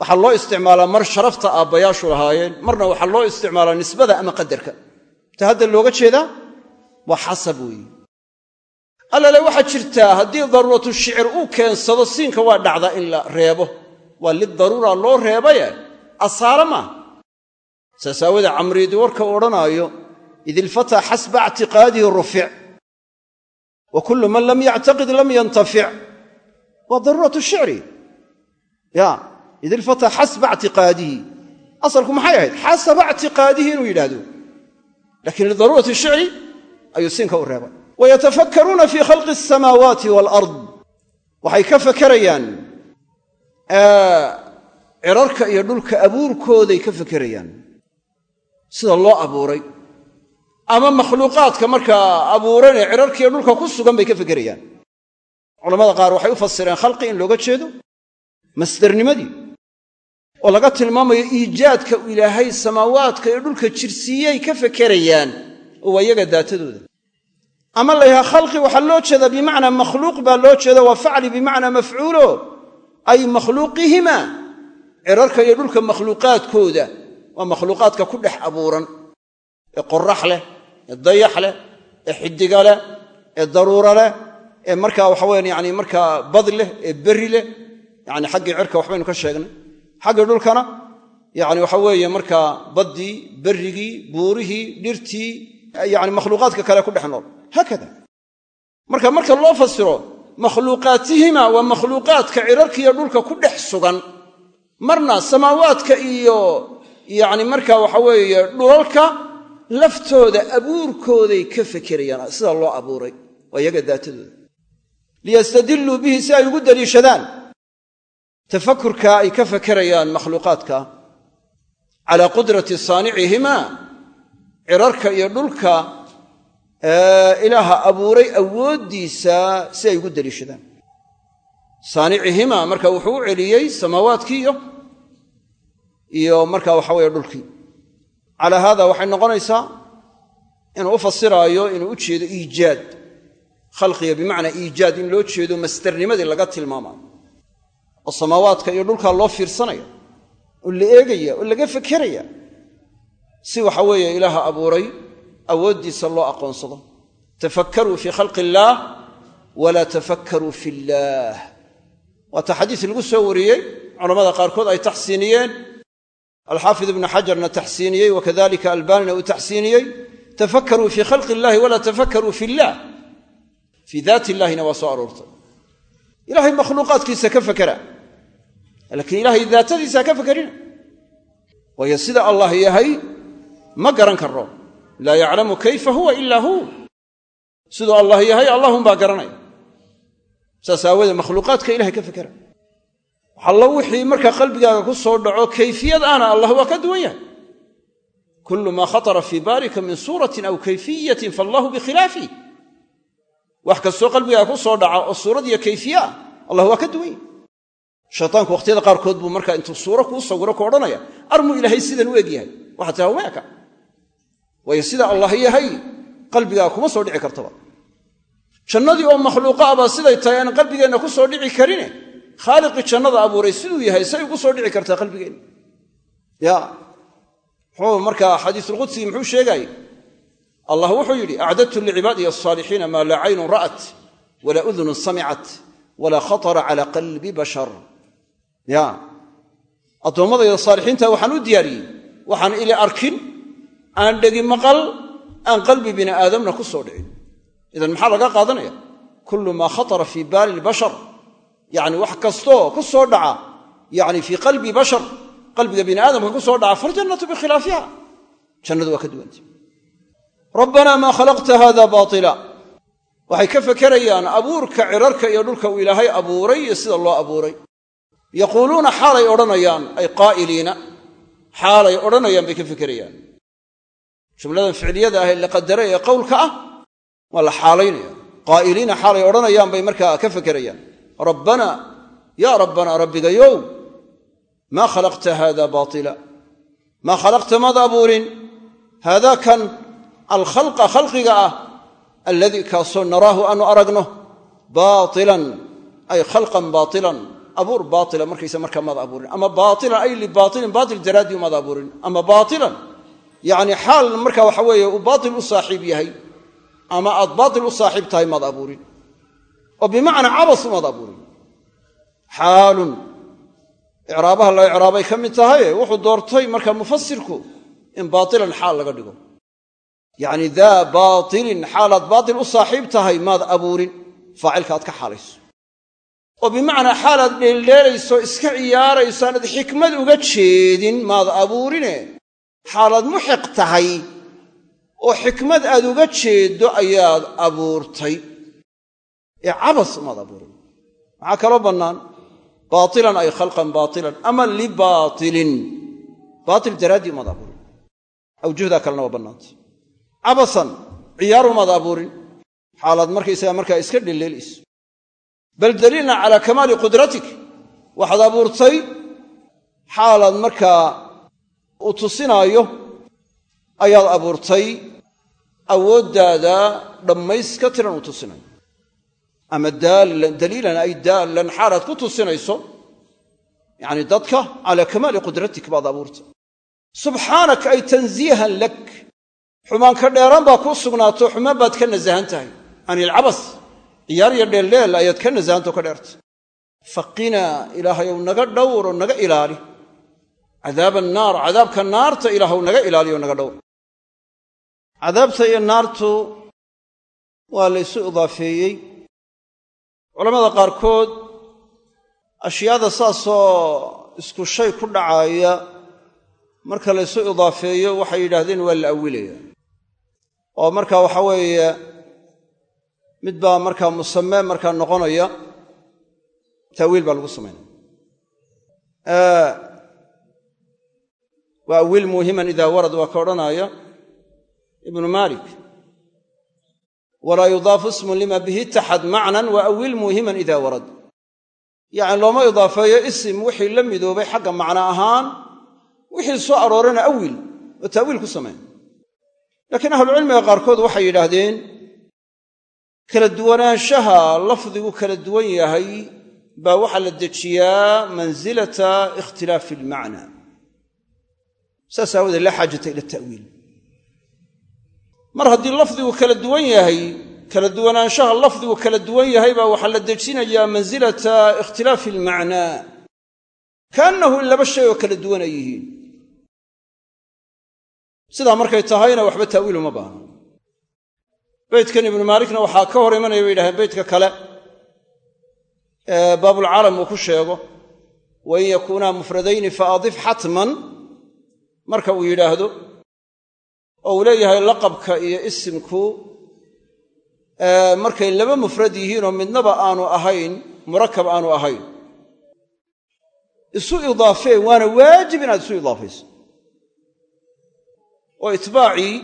waxaa loo isticmaalaa mar sharafta aabbayaashu lahaayeen marna waxaa loo isticmaalaa nisbada ama qadarka. Ta hadda looga jeedaa waa xasab weeye allale waxaa jirtaa haddii daruuratu shicir uu keensado siinka waa dhacdaa in la reebo. Waa lidaruura loo reebaye asaare maaha saas camriidi warka u odhanaayo id ilfataa xasba ictiqaadihi rufic wa kullu man lam yactaqid lam yantafic. Waa daruuratu shicri ya id ilfataa xasba ictiqaadihi asalku maxay ahayd? Xasaba ictiqaadihi inuu yidhaahdo. Laakiin lidaruurati shicri ayuu siinka u reebay. Wayatafakkaruuna fii khalqi asamaawaati waalard waxay ka fakerayaan cirarka iyo dhulka abuurkooday ka fekerayaan sida loo abuuray. Ama makhluuqaadka markaa abuuran ee cirarkiiyo dhulka ku sugan bay ka fekerayaan culamada qaar waxay u fasireen khalqi in looga jeedo masdarnimadii oo laga tilmaamayo iijaadka ilaahay samaawaadka iyo dhulka jirsiiyey ka fekerayaan oo waa iyaga daatadooda. Ama la yidhaha khalqi waxaa loo jeedaa bimacnaa makhluuq baa loo jeeda waa facli bimacnaa mafcuulo ay makhluuqihima cirarka iyo dhulka makhluuqaadkooda waa makhluuqaadka ku dhex abuuran ee qorax leh ee dayax leh ee xidiga leh ee daruura leh ee markaa waxaweyan yani markaa bad leh ee berri leh yani xaggii cirka waxbaynu ka sheegnay. Xaggii dhulkana yani waxa weeye markaa baddii berrigii buurihii dhirtii yani makhluuqaadka kale ku dhex nool. Haakada marka marka loo fasiro makhluuqaatihima waa makhluuqaadka cirarkiiyo dhulka ku dhex sugan. Marna samaawaadka iyo yani marka waxa weeye dhulalka laftooda abuurkooday ka fekerayaan sida loo abuuray. Waa daatadooda. Liyastadilluu bihi si ay ugu daliishadaan tafakurka ay ka fekerayaan makhluuqaadka calaa qudrati saanicihima cirarka iyo dhulka ilaaha abuuray awooddiisa si ay ugu daliishadaan saanicihima marka wuxuu u celiyey samaawaadkii iyo marka waxa weeye dhulkii. Calaa haada waxay noqonaysaa inuu u fasiraayo inuu u jeedo iijaad khalqiga bimacnaa iijaad in loo jeedo masdarnimadii laga tilmaamayo oo samaawaadka iyo dhulkaa loo fiirsanaya oo la eegaya oo laga fekeraya si waxa weeye ilaaha abuuray awooddiisa loo aqoonsado. Tafakkaruu fii khalqi illaah walaa tafakkaruu fi illaah waata xadiis lagu soo wariyey culamada qaarkood ay taxsiiniyeen. Alxaafid ibnu xajarna taxsiiniyey wakadalika albanina uu taxsiiniyey tafakkaruu fii khalqi illahi walaa tafakkaruu fi illaah fii daati illahina waa soo aroortay. Ilahay makhluuqaadkiisa ka fakera laakiin ilahay daatadiisa ha ka fakerina waayo sida allah yahay ma garan karro. Laa yaclamu kayfa huwa ilaa hu. Siduu allah yahay allahunbaa garanaya. Saas makhluuqaadka ilahay ka fakera waxallo wixii markaa qalbigaaga ku soo dhaco kayfiyad ana allah waa ka duwan yahay kullu maa khatara fii baalika min suuratin aw kayfiyatin faallahu bikhilaafi. Wax kastoo qalbigaaga ku soo dhaca oo suurad iyo kayfiye ah allah waa ka duwan yahy shaytaanku wakhtiyada qaarkood buu markaa intuu suuro kuu sawiro ku odhanaya armuu ilaahay sidan u eg yahay waxaa tiraa waaka waayo sida allah yahay qalbigaaga kuma soo dhici kartaba. Jannadii oo makhluuqa abaa siday tahay aan qalbigeenna ku soo dhici karine khaaliqii jannada abuuray siduu yahay say ugu soo dhici kartaa qalbigeenna. Ya muxuu markaa xadiisulqudsigii muxuu sheegaayey allah wuxuu yidhi acdadtu licibaadiya asaalixiina maa laa caynun ra'at walaa udunun samicat walaa khatara calaa qalbi bashar ya. Addoommadayda saalixiinta waxaan u diyaariyey. Waxaan ili arkin aan dhegi maqal aan qalbi bini aadamna ku soo dhicin. Idan maxaa laga qaadanaya? Kullu maa khatara fii baali lbashar. Yacni wax kastoo ku soo dhaca yani fii qalbi bashar. Qalbiga bini aadamka ku soo dhaca faljannatu bikhilaafiha jannadu waa ka duwanta rabbanaa maa khalaqta hada baila waxay ka fekerayaan abuurka cirarka iyo dhulka uu ilaahay abuuray iyo sida loo abuuray yaquuluuna xaalay odhanayaan ay qaa'iliina xaalay odhanayaan bay ka fekerayaan jumladan ficliyada ah ee la qadaray ee qowlka ah waa la xaalaynaya qaa'iliina xaalay odhanayaan bay markaa ka fekerayaan rabbana yaa rabbanaa rabbigayow maa khalaqta haada baila maa khalaqta maad abuurin haadaa kan alkhalqa khalqiga ah alladii kaasoo naraahu aanu aragno baailan ay khalqan baailan abuur baaila markaysa markaa maad abuurin. Ama baailan ay libaailin baail daraaddii maad abuurin. Ama baailan yacni xaal marka waxa weeye uu baatil u saaxiib yahay ama aad baatil u saaxiib tahay maad abuurin. Oo bimacnaa cabas maad abuurin. Xaalun icraabaha la icraabay ka mid tahaye wuxuu doortay marka mufasirku in baailan xaal laga dhigo. Yacni daa baatilin xaalaad baatil u saaxiib tahay maad abuurin. Faacilka aad ka xaalayso oo bimacnaa xaalaad dheeldheelayso iska ciyaarayso aanad xikmad uga jeedin maad abuurine. Xaalaad muxiq tahay oo xikmad aad uga jeeddo ayaad abuurtay. Ee cabas umaad abuurin. Maxaa kaloo bannaan? Baatilan ay khalqan baatilan ama libaatilin. Baatil daraaddii umaad abuurin. Awjuhdaa kalena waa bannaantay cabasan ciyaar umaad abuurin. Xaalaad markaysaga markaa iska dheleelayso bal daliilna calaa kamaali qudratik waxaad abuurtay xaalaad markaa uu tusinaayo ayaad abuurtay awooddaada dhammayska tiran uu tusinayo. Ama daliilan ay daallan xaalaad ku tusinayso yacni dadka calaa kamaali qudratik baad abuurtay. Subxaanaka ay tansiihan lak xumaan ka dheeraan baa kuu sugnaato xumaan baad ka nasahan tahay. Can ciyaar iyo dheeldheel ayaad ka nasahantao ka dheertay faqinaa ilaahayow naga dhowr oo naga ilaali. Cadaaba annaar cadaabka naarta ilaahw naga ilaaliyo naga dhowr. Cadaabta iyo naartu waa laysu idaafeeyey. Culammada qaarkood ashyaada saasoo isku shay ku dhacaaya marka laysu idaafeeyo waxay yidhaahdeen waa la awilaya oo marka waxa weeye mid baa markaa musamee markaa noqonaya taawiil baa lagu samaynaya wa awil muuhiman idaa warad waa ka odhanaaya ibnu maalik. Walaa yudaafu ismun lima bihi taxad macnan wa awil muuhiman ida warad. Yacni looma idaafeeyo isim wixii la midoobay xagga macno ahaan wixii soo aroorana awil oo taawiil ku sameyn laakiin ahlucilmiga qaarkood waxay yidhaahdeen kala duwanaanshaha lafdigu kala duwan yahay baa waxaa la dejiyaa mansilata ikhtilaafi ilmacna saas aawadeed laa xaajata ila ta'wiil. Mar haddii lafdigu kala duwan yahay kala duwanaanshaha lafdigu kala duwan yahay baa waxaa la dejinayaa mansilata ikhtilaafi ilmacnaa kaannahu in laba shay oo kala duwan ay yihiin. Sidaa markay tahayna waxba ta'wiil uma baahno beytkan ibnu maalikna waxaa ka hor imanaya bay yidhahdeen beytka kale. Ee baabulcaalam uu ku sheego wa in yakuunaa mufradayni fa adif xatman. Marka uu yidhaahdo oo uu leeyahay laqabka iyo isimku markay laba mufrad yihiinoo midnaba aanu ahayn murakab aanu ahayn. Isu idaafee waana waajib inaad isu idaafayso oo itbaacii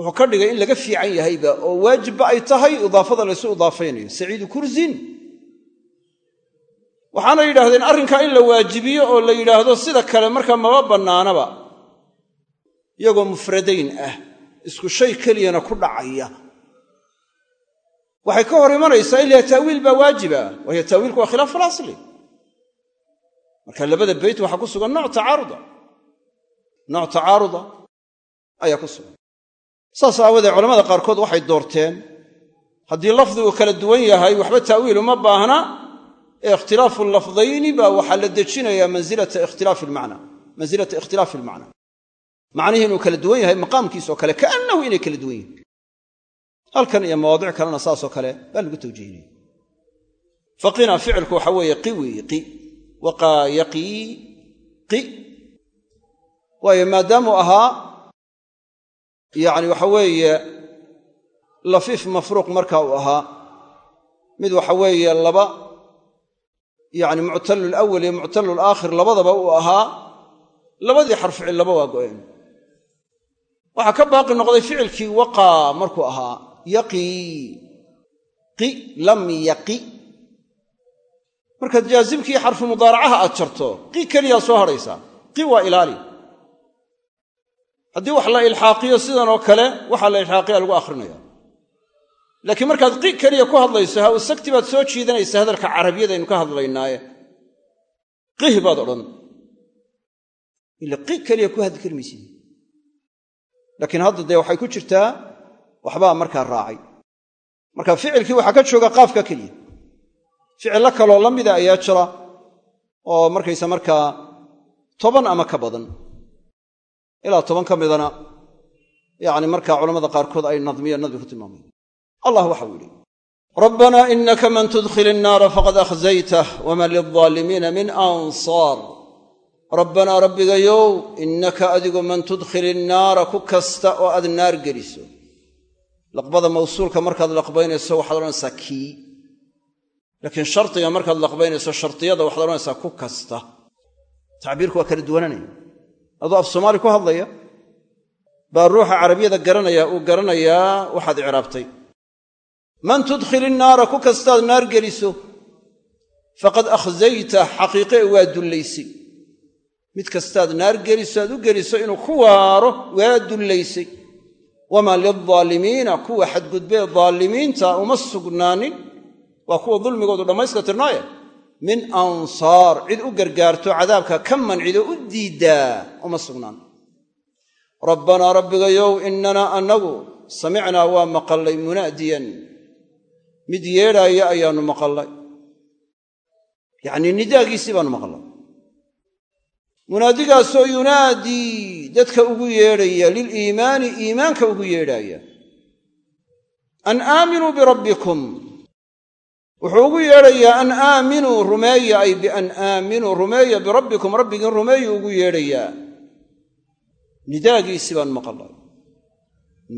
wuxuu ka dhigay in laga fiican yahayba oo waajibba ay tahay idaafada laysu idaafaynayo. Saciidu kursin. Waxaana yidhaahdeen arrinkaa in la waajibiyo oo la yidhaahdo sida kale markaa maba bannaanaba. Iyagoo mufradayn ah isku shay keliyana ku dhacaya. Waxay ka hor imanaysaa ilaha taawiil baa waajiba waayo taawiilku waa khilaafu alasli marka labada beyt waxaa ku sugan nooc tacaaruda. Nooc tacaaruda ayaa ku sugan saas aawadeed culamada qaarkood waxay doorteen haddii lafdigu kala duwan yahay waxba taawiil uma baahna ee ikhtilaafu lafdayni baa waxaa la dejinayaa mansilata ikhtilaafi ilmacna mansilata ikhtilaafi ilmacna macnihii inuu kala duwan yahay maqaamkiisoo kale kaannahu inay kala duwan yihiin halkan iyo mawaadic kalena saasoo kale baa lagu tawjiihinaya. Faqina ficilku waxa weeye qi weeye qi waqaa yaqii qi waayo maadaamuu ahaa yacni waxa weeye lafiif mafruuq marka uu ahaa. Mid waxa weeye laba yacni muctalu lawal iyo muctalu laakhir labadaba uu ahaa. Labadii xarficil laba waa go'een. Waxaa ka baaqi noqday ficilkii waqaa markuu ahaa yaqii qi lam yaqi. Markaad jaazimkii xarfu mudaaracaha aad jarto qi keliyaa soo hadhaysaa qi waa ilaali haddii wax la ilxaaqiyo sidanoo kale waxaa la ilxaaqiya lagu akhrinaya. Laakiin markaad qi keliya ku hadlayso ha usagti baad soo jiidanaysa hadalka carabiyadaynu ka hadlaynaaye. Qih baad odhan. Ila qi keliya ku hadli kari maysid laakiin hadda dee waxay ku jirtaa waxbaa markaa raacay. Marka ficilkii waxaa ka jooga qaafka keliya. Ficillo kaloo la mida ayaa jira oo markaysa markaa toban ama ka badan ilaa toban ka midana yacni markaa culamada qaarkood ay nadmiyeen nadbi ku tilmaamayan allah waxau yidhi rabbanaa inaka man tudkhil innaara faqad akhzaytah waman lilظaalimiina min ansaar. Rabbanaa rabbigayow innaka adigu man tudkhil innaara ku kasta oo aad naar geliso. Laqbada mawsuulka markaad laqbaynayso waxaad odhanaysaa kii. Laakiin shardiga markaad laqbaynayso shardiyada waxaad odhanaysaa ku kasta. Tacbiirku waa kala duwananaya aduu af soomaali ku hadlaya baa ruuxa carabiyada garanaya uu garanayaa waxaad icraabtay. Man tudkhil innaara ku kastaad naar geliso faqad akhzayta xaqiiqe waa dullaysay mid kastaad naar geliso aad u geliso inuu ku waaro waa dullaysay wamaa lildaalimiina kuwa xadgudbee daalimiinta uma sugnaanin waa kuwa dulmigoodu dhammayska tirnaaye min ansaar cid u gargaarto cadaabka ka mancido u diiddaa uma sugnaan. Rabbanaa rabbigayow innanaa annagu samicnaa waa maqallay munaadiyan. Mid yeedhaaya ayaannu maqallay. Yacnii nidaagiisii baannu maqallay. Munaadigaasoo yunaadii dadka ugu yeedhaya liliimaani iimaanka ugu yeedhaaya an aaminuu birabbikum wuxuu ugu yeedhayaa an aaminuu rumeeya ay bian aaminuu rumeeya birabbikum rabbigiin rumeeyu ugu yeedhayaa. Nidaagiisii baan maqalay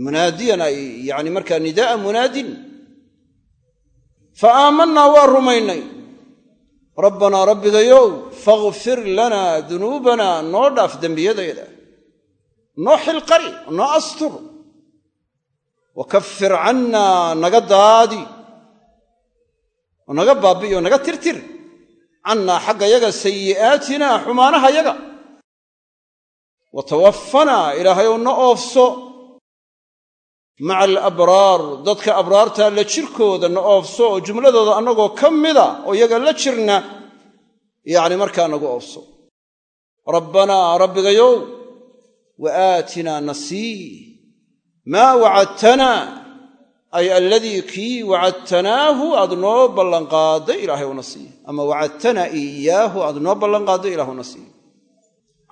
munaadiyan ay yani markaa nidaa'a munaadin. Fa aamannaa waa rumaynay. Rabbanaa rabbigayow fakfir lanaa dunuubanaa noo dhaaf dembiyadayda. Noo xilqari noo astur. Wa kafir cannaa naga daadi oo naga baabi'i oo naga tirtir. Cannaa xagga yaga sayi'aatinaa xumaanaha yaga. Wa tawafanaa ilaahayow na oofso. Maca alabraar dadka abraartaa la jirkooda na oofso oo jumladooda annagoo ka mida oo iyaga la jirna yacni markaa nagu oofso. Rabbanaa rabbigayow wa aatinaa nasii maa wacadtanaa ay aladii kii wacadtanaahu aad noo ballanqaadday ilaahay una siiye ama wacadtanaa iyaahu aad noo ballanqaadday ilah una siiye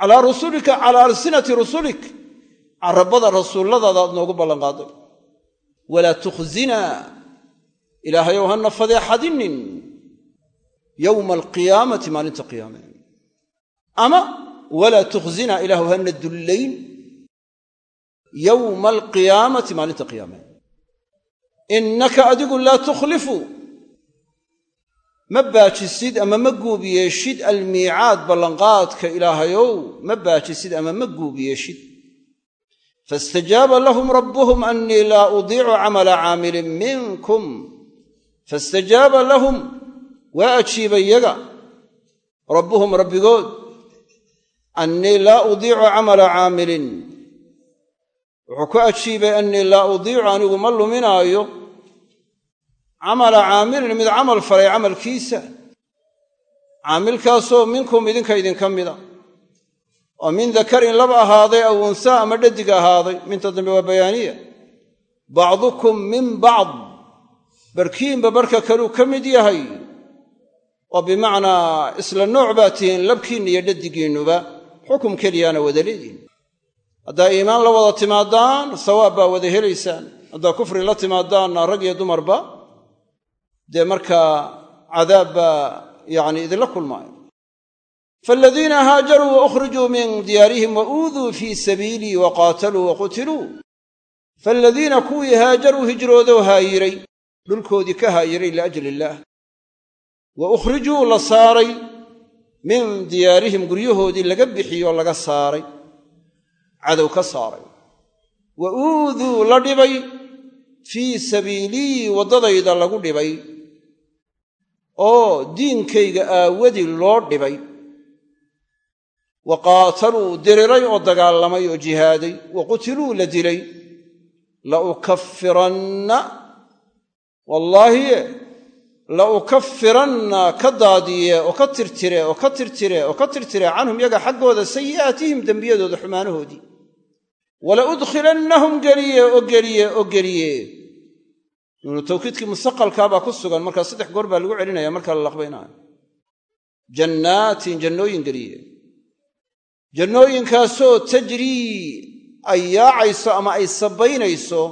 calaa rusulika calaa alsinati rusulik. Carabada rasuulladaada aad noogu ballanqaadday walaa tukhzinaa ilaahayow hana fadeexadinin yowma alqiyaamati maalinta qiyaame. Ama walaa tukhzinaa ilaahu hana dullayn yowma alqiyaamati maalinta qiyaame innaka adigu laa tukhlifu. Ma baajisid ama ma guub yeeshid almiicaad ballanqaadka ilaahayow. Ma baajisid ama ma guub yeeshid fastajaaba lahum rabbuhum annii laa udiicu camala caamilin minkum. Fastajaaba lahum waa ajiibay yaga rabbuhum rabbigood annii laa udiicu camala caamilin. Wuxuu ku ajiibay annii laa udiicu anigu ma luminaayo camala caamilin mid camal falay camalkiisa. Caamilkaasoo minkum idinka idinka mida oo min dakarin lab ahaaday aw unsaa ama dhadig ahaaday minta dambe waa bayaaniya. Bacdukum min bacd. Barkiinba barka kaluu ka mid yahay. Oo bimacnaa isla nooc baa tihiin labkiinna iyo dhadigiinnuba xukum keliyaana wada leedihin haddaa iimaan la wada timaadaan sawaab baa wada helaysaan. Haddaa kufri la timaadaanna rag iyo dumarba dee markaa cadaab baa yacni idinla kulmaaya faaladiina haajaruu wa ukhrijuu min diyaarihim wa uuduu fii sabiilii wa qaataluu wa faaladiina kuwii haajaruu hijroodoo haayiray dhulkoodii ka haayiray liajli illaah wa ukhrijuu la saaray min diyaarihim guryahoodii laga bixiyoo laga saaray. Cadow ka saaray. Wa uuduu la dhibay fii sabiilii waddadayda lagu dhibay oo diinkayga aawadii loo dhibay. Wa qaataluu diriray oo dagaalamay oo jihaaday wa qutiluu la dilay. La ukaffiranna wallaahiye la ukaffiranna ka daadiye oo ka tirtire oo ka tirtire oo ka tirtire canhum yaga xaggooda sayi'aatihim dembiyadooda xumaanahoodii. Wala udkhilannahum geliye oo geliye oo geliye nuunu tawkiidkii mustaqalkaabaa ku sugan markaa saddex goor baa lagu celinaya markaa la laqbaynaayo jannaatin jannooyin geliye. Jannooyinkaasoo tajrii ay yaacayso ama ay sabaynayso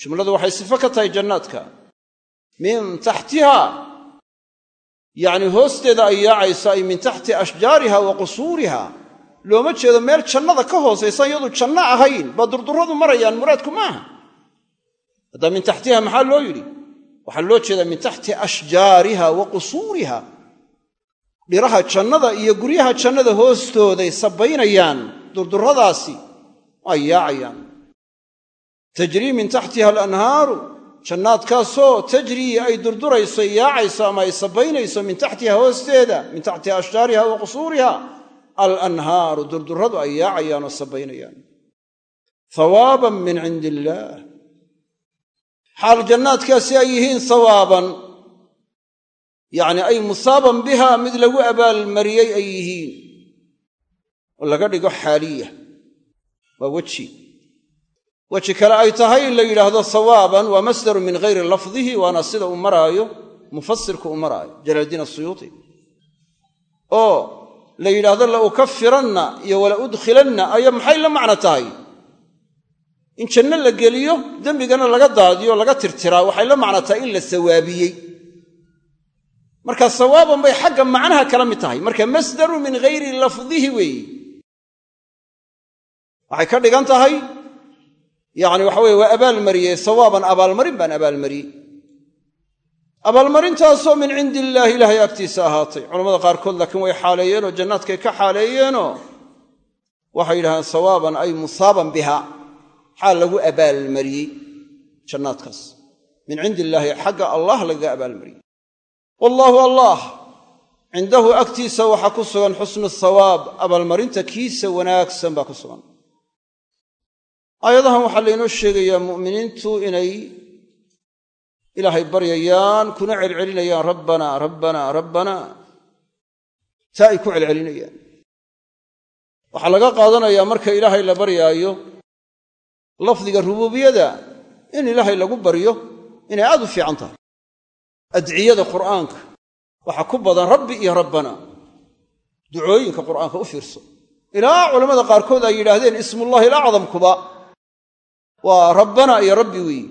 jumladu waxay sifo ka tahay jannaadka. Min taxtiha yacni hoosteeda ay yaacayso ay min taxti ashjaariha wa qusuuriha. Looma jeedo meel jannada ka hoosaysa iyadu janno ahayn baa durduradu marayaan muraadku maaha haddaa min taxtiha maxaa loo yidhi? Waxaa loo jeedaa min taxti ashjaariha wa qusuuriha. Dhiraha jannada iyo guryaha jannada hoostooday sabaynayaan durduradaasi ay yaacayaan. Tajrii min taxtiha alanhaaru jannaadkaasoo tajrii ay durdurayso yaacayso ama ay sabaynayso min taxtiha hoosteeda min taxtiha ashjaariha wa qusuuriha alanhaaru durduradu ay yaacayaan oo sabaynayaan. Hawaaban min cindi illaah xaal jannaadkaasi ay yihiin hawaaban yacni ay musaaban biha mid lagu abaalmariyey ay yihiin? Oo laga dhigo xaaliya. Waa weji. Weji kale ay tahay in la yidhaahdo hawaaban waa masdaru min hayri lafdihi waana sida uu maraayo mufasirku uu maraayo jalaaldiin asuyuuti oo la yidhaahdo la ukafiranna iyo wala udkhilanna maxay la macno tahay in janno la geliyo dembigana laga daadiyo laga tirtiraa waxay la macno tahay in la sawaabiyey. Marka sawaaban bay xagga macnaha kala mid tahay. Marka masdaru min hayri lafdihi weeyi waxay ka dhigan tahay yacni waxa weye waa abaalmariyey sawaaban abaalmarin baan abaalmariyey abaalmarintaasoo min cindi illaahi ilaahay agtiisa ahaatay. Culamada qaarkood laakiin way xaaleeyeenoo jannaadkay ka xaaleeyeenoo waxay yidhahdeen sawaaban ay musaaban biha xaal lagu abaalmariyey? Jannaadkaas. Min cindi illaahi xagga allah lagaga abaalmariyey. Wallaahu allah cindahu agtiisa waxaa ku sugan xusnu thawaab abaalmarinta kiisa wanaagsan baa ku sugan. Aayadahan waxaa laynoo sheegayaa mu'miniintu inay ilaahay baryayaan kuna celcelinayaan rabbana rabbana rabbana. Taa ay ku celcelinayaan. Waxaa laga qaadanayaa marka ilaahay la baryaayo lafdiga rubuubiyada in ilaahay lagu baryo inay aad u fiican tahay. Adciyada qur'aanka waxaa ku badan rabbi iyo rabbana. Ducooyinka qur'aanka u fiirso. Ilaa culammada qaarkood ay yidhaahdeen ismullaahi alacdamkuba waa rabbana iyo rabbi weeyi.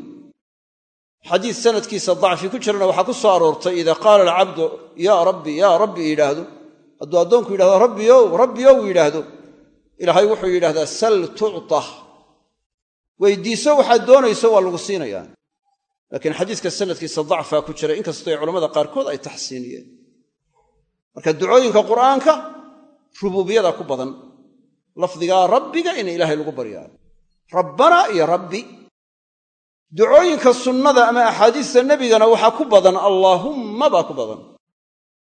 Xadiis sanadkiisa dacfi ku jirana waxaa ku soo aroortay idaa qaala alcabdu yaa rabbi yaa rabbi yidhaahdo. Hadduu addoonku yidhahdo rabbiyow rabbiyow yidhaahdo. Ilaahay wuxuu yidhahdaa sal tuctah weydiiso waxaad doonayso waa lagu siinayaa laakiin xadiiska sanadkiisa dacfaa ku jira inkastoo culammada qaarkood ay taxsiiniyeen. Marka ducooyinka qur'aanka rubuubiyada ku badan. Lafdigaa rabbiga in ilaahay lagu baryaa rabbana iyo rabbi. Ducooyinka sunnada ama axaadiista nebigana waxaa ku badan allaahumma baa ku badan.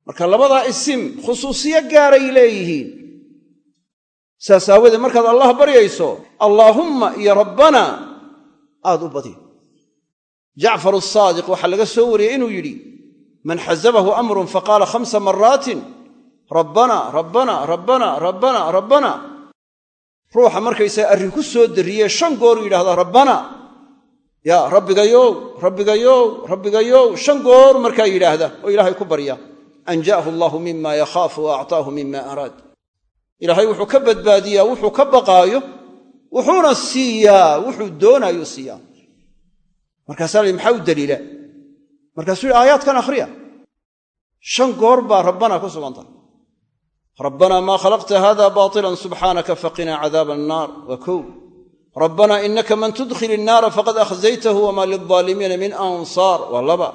Marka labadaa isim khusuusiyo gaaray leeyihiin saas aawadeed markaad allah baryayso allaahumma iyo rabbana aad u badi. Jacfar asaadiq waxaa laga soo wariyey inuu yidhi man xasabahu amrun faqaala khamsa maraatin rabbana rabbana rabbana rabbana rabbana. Ruuxa markaysaga arrin ku soo darriyee shan gooru yidhahdaa rabbana yaa rabbigayow rabbigayow rabbigayow shan goor markaa yidhaahda oo ilaahay ku barya anja'ahu allaahu mima yakhaafu wa actaahu mima araad ilaahay wuxuu ka badbaadiyaa wuxuu ka baqaayo wuxuuna siiyaa wuxuu doonaayu siiyaa markaasaa la maxaa u daliila? Markaasuu aayaadkan akhriya. Shan goor baa rabbana ku sugan tahay. Rabbanaa maa khalaqta hada baatilan subxaanaka faqinaa cadaaba annaar. Waa kow rabbanaa inaka man tudkhil innaara faqad akhzaytahu wamaa lildaalimiina min ansaar. Waa laba.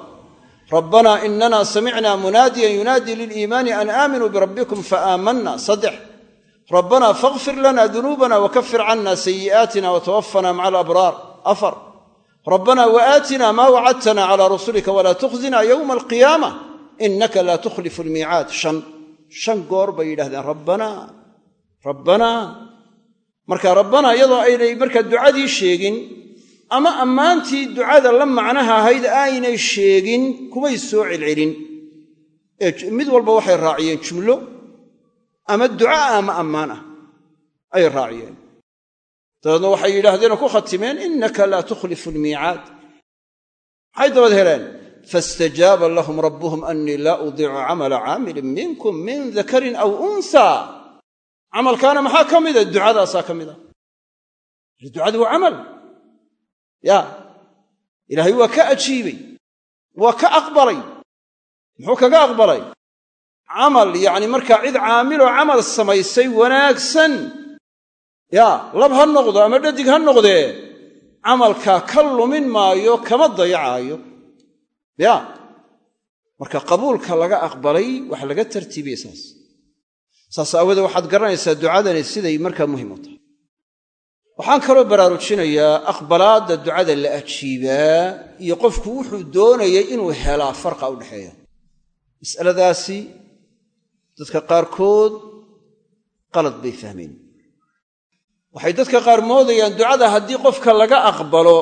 Rabbanaa inana samicnaa munaadiyan yunaadii liliimaani an aaminuu birabbikum rabbanaa fakhfir lana dunuubana wakafir canna sayi'aatina watawaffanaa maca alabraar afar. Rabbanaa waaatina maa wacadtana calaa rasulika walaa tukhzina yowma alqiyaama inaka laa tukhlifu almiicaad shan. Shan goor bay yidhahdeen. Rabbanaa rabbanaa marka rabbanaa iyadoo aynay markaa ducadii sheegin ama ammaantii ducada la macnaha ahayd aynay sheegin kumay soo celcelin. Mid walba waxay raaciyeen ama duca ama ammaan ah ayay raaciyeen. Dabeedna waxay yidhaahdeenoo ku khatimeen innaka laa tukhlifu almiicaad. Maxay dabad heleen fastajaaba lahum rabbuhum annii laa udiicu camala caamilin minkum min dakarin aw unhaa camalkaana maxaa ka mida ducadaasaa ka mida ducadu waa camal ya ilaahay waa ka ajiibay waa ka aqbalay muxuu kaga aqbalay camal yacni markaa cid caamiloo camal samaysay wanaagsan. Yaa lab ha noqdo ama dhadig ha noqdee camalkaa ka lumin maayo kama dayacaayo. Ya marka qabuulka laga aqbalay waxa laga tartiibiyey saas. Saas aawoodee waxaad garanaysaa ducadani siday markaa muhiim u tahay. Waxaan kaloo baraarujinayaa aqbalaadda ducada la ajiibaa iyo qofku wuxuu doonayay inuu helaa farqa u dhexeeya. Mas'aladaasi dadka qaarkood qalad bay fahmeen. Waxay dadka qaar moodayaan ducada haddii qofka laga aqbalo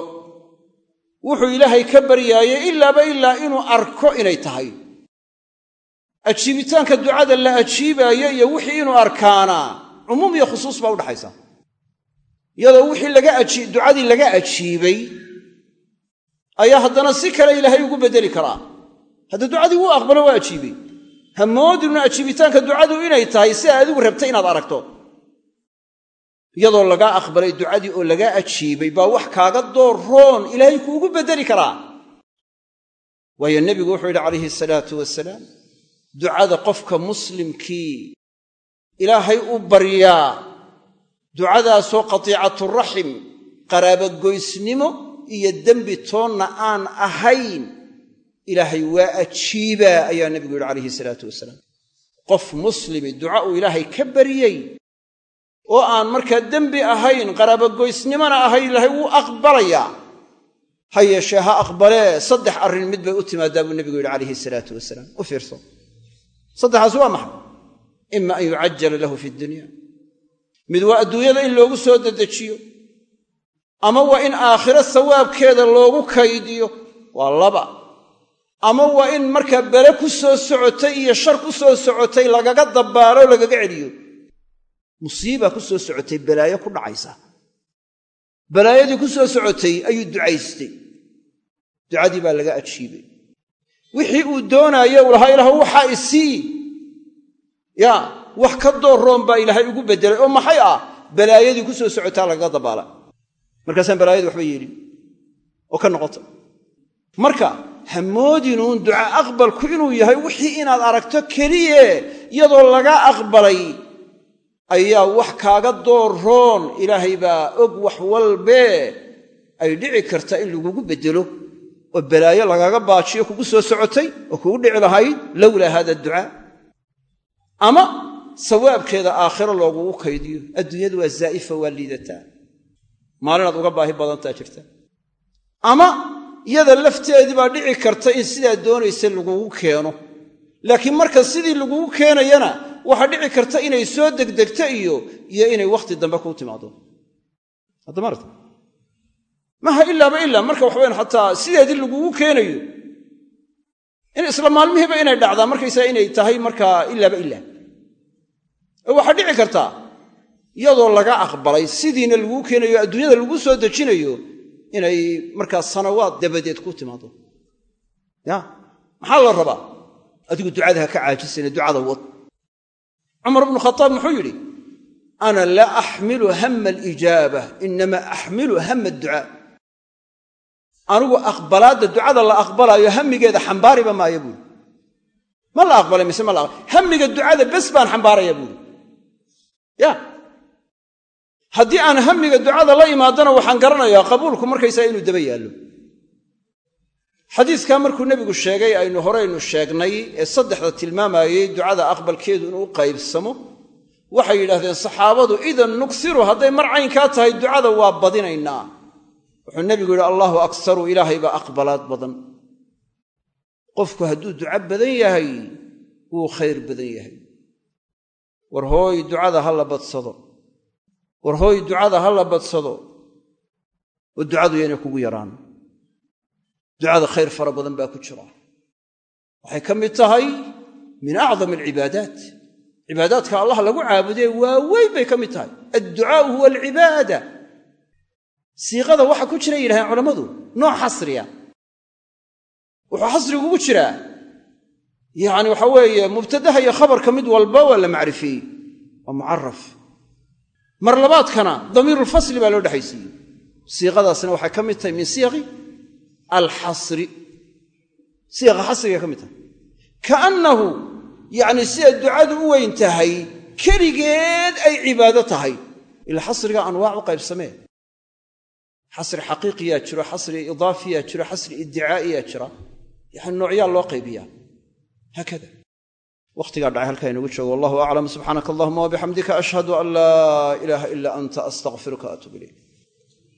wuxuu ilaahay ka baryaaye ilaaba ilaa inuu arko inay tahay. Ajiibitaanka ducada la ajiibaayo iyo wixii inuu arkaanaa cumuum iyo khusuus baa udhaxaysa iyadoo wixii ducadii laga ajiibay ayaa haddana si kale ilaahay ugu beddeli karaa. Hadda ducadii wuu aqbalo waa ajiibay ha moodinu ajiibitaanka ducadu inay tahay si adigu rabtay inaad aragto. Iyadoo lagaa aqbalay ducadii oo lagaa ajiibay baa wax kaaga door roon ilaahay kuugu beddeli karaa. Waayo nebigu wuxuu yidhi calayhi salaatu wasalaam ducada qofka muslimkii ilaahay u baryaa ducadaasoo qatiicaturaxim qaraabogoysnimo iyo dembi toonna aan ahayn ilaahay waa ajiibaa ayaa nebigu yidhi calayhi salaatu wasalaam. Qof muslimi duca uu ilaahay ka baryey oo aan markaa dembi ahayn qaraabogoysnimona ahayn ilaahay wuu aqbalayaa ha yeeshee ha aqbalee saddex arrin mid bay u timaadaa buu nebigu yidhi calayhi salaatu wasalaam. U fiirso. Saddexaas waa maxay? Ima an yucajala lahu fi dunya. Mid waa adduunyada in loogu soo dedejiyo ama waa in aakhiro sawaabkeeda loogu kaydiyo? Waa laba ama waa in markaa bele ku soo socotay iyo shar ku soo socotay lagaga dabbaalo lagaga celiyo. Musiiba ku soo socotay balaayo ku dhacaysa. Balaayadii ku soo socotay ayuu ducaystay. Ducadii baa laga ajiibay. Wixii uu doonaaye uu lahaa ilaah waxaa isii ya wax ka doorroon baa ilaahay ugu beddelay oo maxay ah? Balaayadii ku soo socotaa lagaga dabaala markaasaan balaayadii waxba yeelin. Oo ka noqota marka hamoodinuun duca aqbalku inuu yahay wixii inaad aragto keliye iyadoo laga aqbalay ayaa wax kaaga doorroon ilaahay baa og wax walbee ay dhici karta in lagugu beddelo oo balaayo lagaga baajiyo kugu soo socotay oo kugu dhici lahayd lowlaa hada ducaa ama sawaabkeeda aakhiro loogugu kaydiyo. Adduunyadu waa zaa'ifa waa liidataa maalinaad uga baahi badantaa jirta. Ama iyada lafteedii baa dhici karta in sidaa doonaysa lagugu keeno. Laakiin marka sidii lagugu keenayana waxaa dhici karta inay soo degdegto iyo iyo inay wakhti dambe kuu timaado. Maaha ilaaba ilaa marka waxaweyn xataa sideedii lagugu keenayo. In isla maalmihiiba inay dhacdaa markaysaa inay tahay markaa ilaaba ilaa waxaa dhici kartaa iyadoo laga aqbalay sidiina laguu keenayo adduunyada lagu soo dejinayo inay markaa sanawaad dabadeed ku timaado. Ya? Maxaa la rabaa? Adigu ducada ha ka caajisayna ducada wad. Cumar bnu khataab muxuu yidhi ana laa axmilu hama alijaaba inama axmilu hama adducaa anigu aqbalaadda ducada la aqbalaayo hamigeeda xambaariba maaya buuri ma la aqbalay mise ma la aqbalay? Hamiga ducada bes baan xambaaraya buuri ya haddii aan hamiga ducada la imaadana waxaan garanayaa qabuulku markaysaa inuu daba yaallo. Xadiiskaa markuu nebigu sheegay aynu horeynu sheegnay ee saddexda tilmaamayey ducada aqbalkeedu inuu qaybsamo waxay yidhahdeen saxaabadu idan nuksiru hadday mar caynkaa tahay ducada waa badinaynaa. Wuxuu nebigu yidhi allaahu aksaru ilaahay baa aqbalaad badan. Qofku hadduu duco badan yahay wuu khayr badan yahay. War hooy ducada ha la badsado war hooy ducada ha la badsado oo ducadu yaynay kugu yaraan. Ducada khayr fara badan baa ku jira. Waxay ka mid tahay min acdam alcibaadaat cibaadaadka allah lagu caabudee waaweyn bay ka mid tahay. Adducaau huwa alcibaada siiqada waxa ku jira yidhahdeen culammadu nooc xasriya. Wuxuu xasrigu ugu jiraa yacni waxa weeye mubtadaha iyo khabarka mid walba waa la macrifeeyey waa mucaraf mar labaadkana damiirulfasli baa loo dhexaysiiyey siiqadaasna waxay ka mid tahay min siyaqi alxasri siiqa xasriga ka mid tahay. Kaannahu yacni siday ducadu u weyn tahay keligeed ay cibaado tahay. Ila xasriga anwaac u qaybsamee xasri xaqiiqiyaa jiro xasri idaafiyaa jiro xasri iddicaa'iyaa jira. Yacni noocyaa loo qaybiyaa. Haakada wakhtigaa dhacay halkaa inagu joogo wallahu aclam subxaanaka allahuma wabixamdika ashhadu an laa ilaaha ila anta astaqfiruka atuub ilayk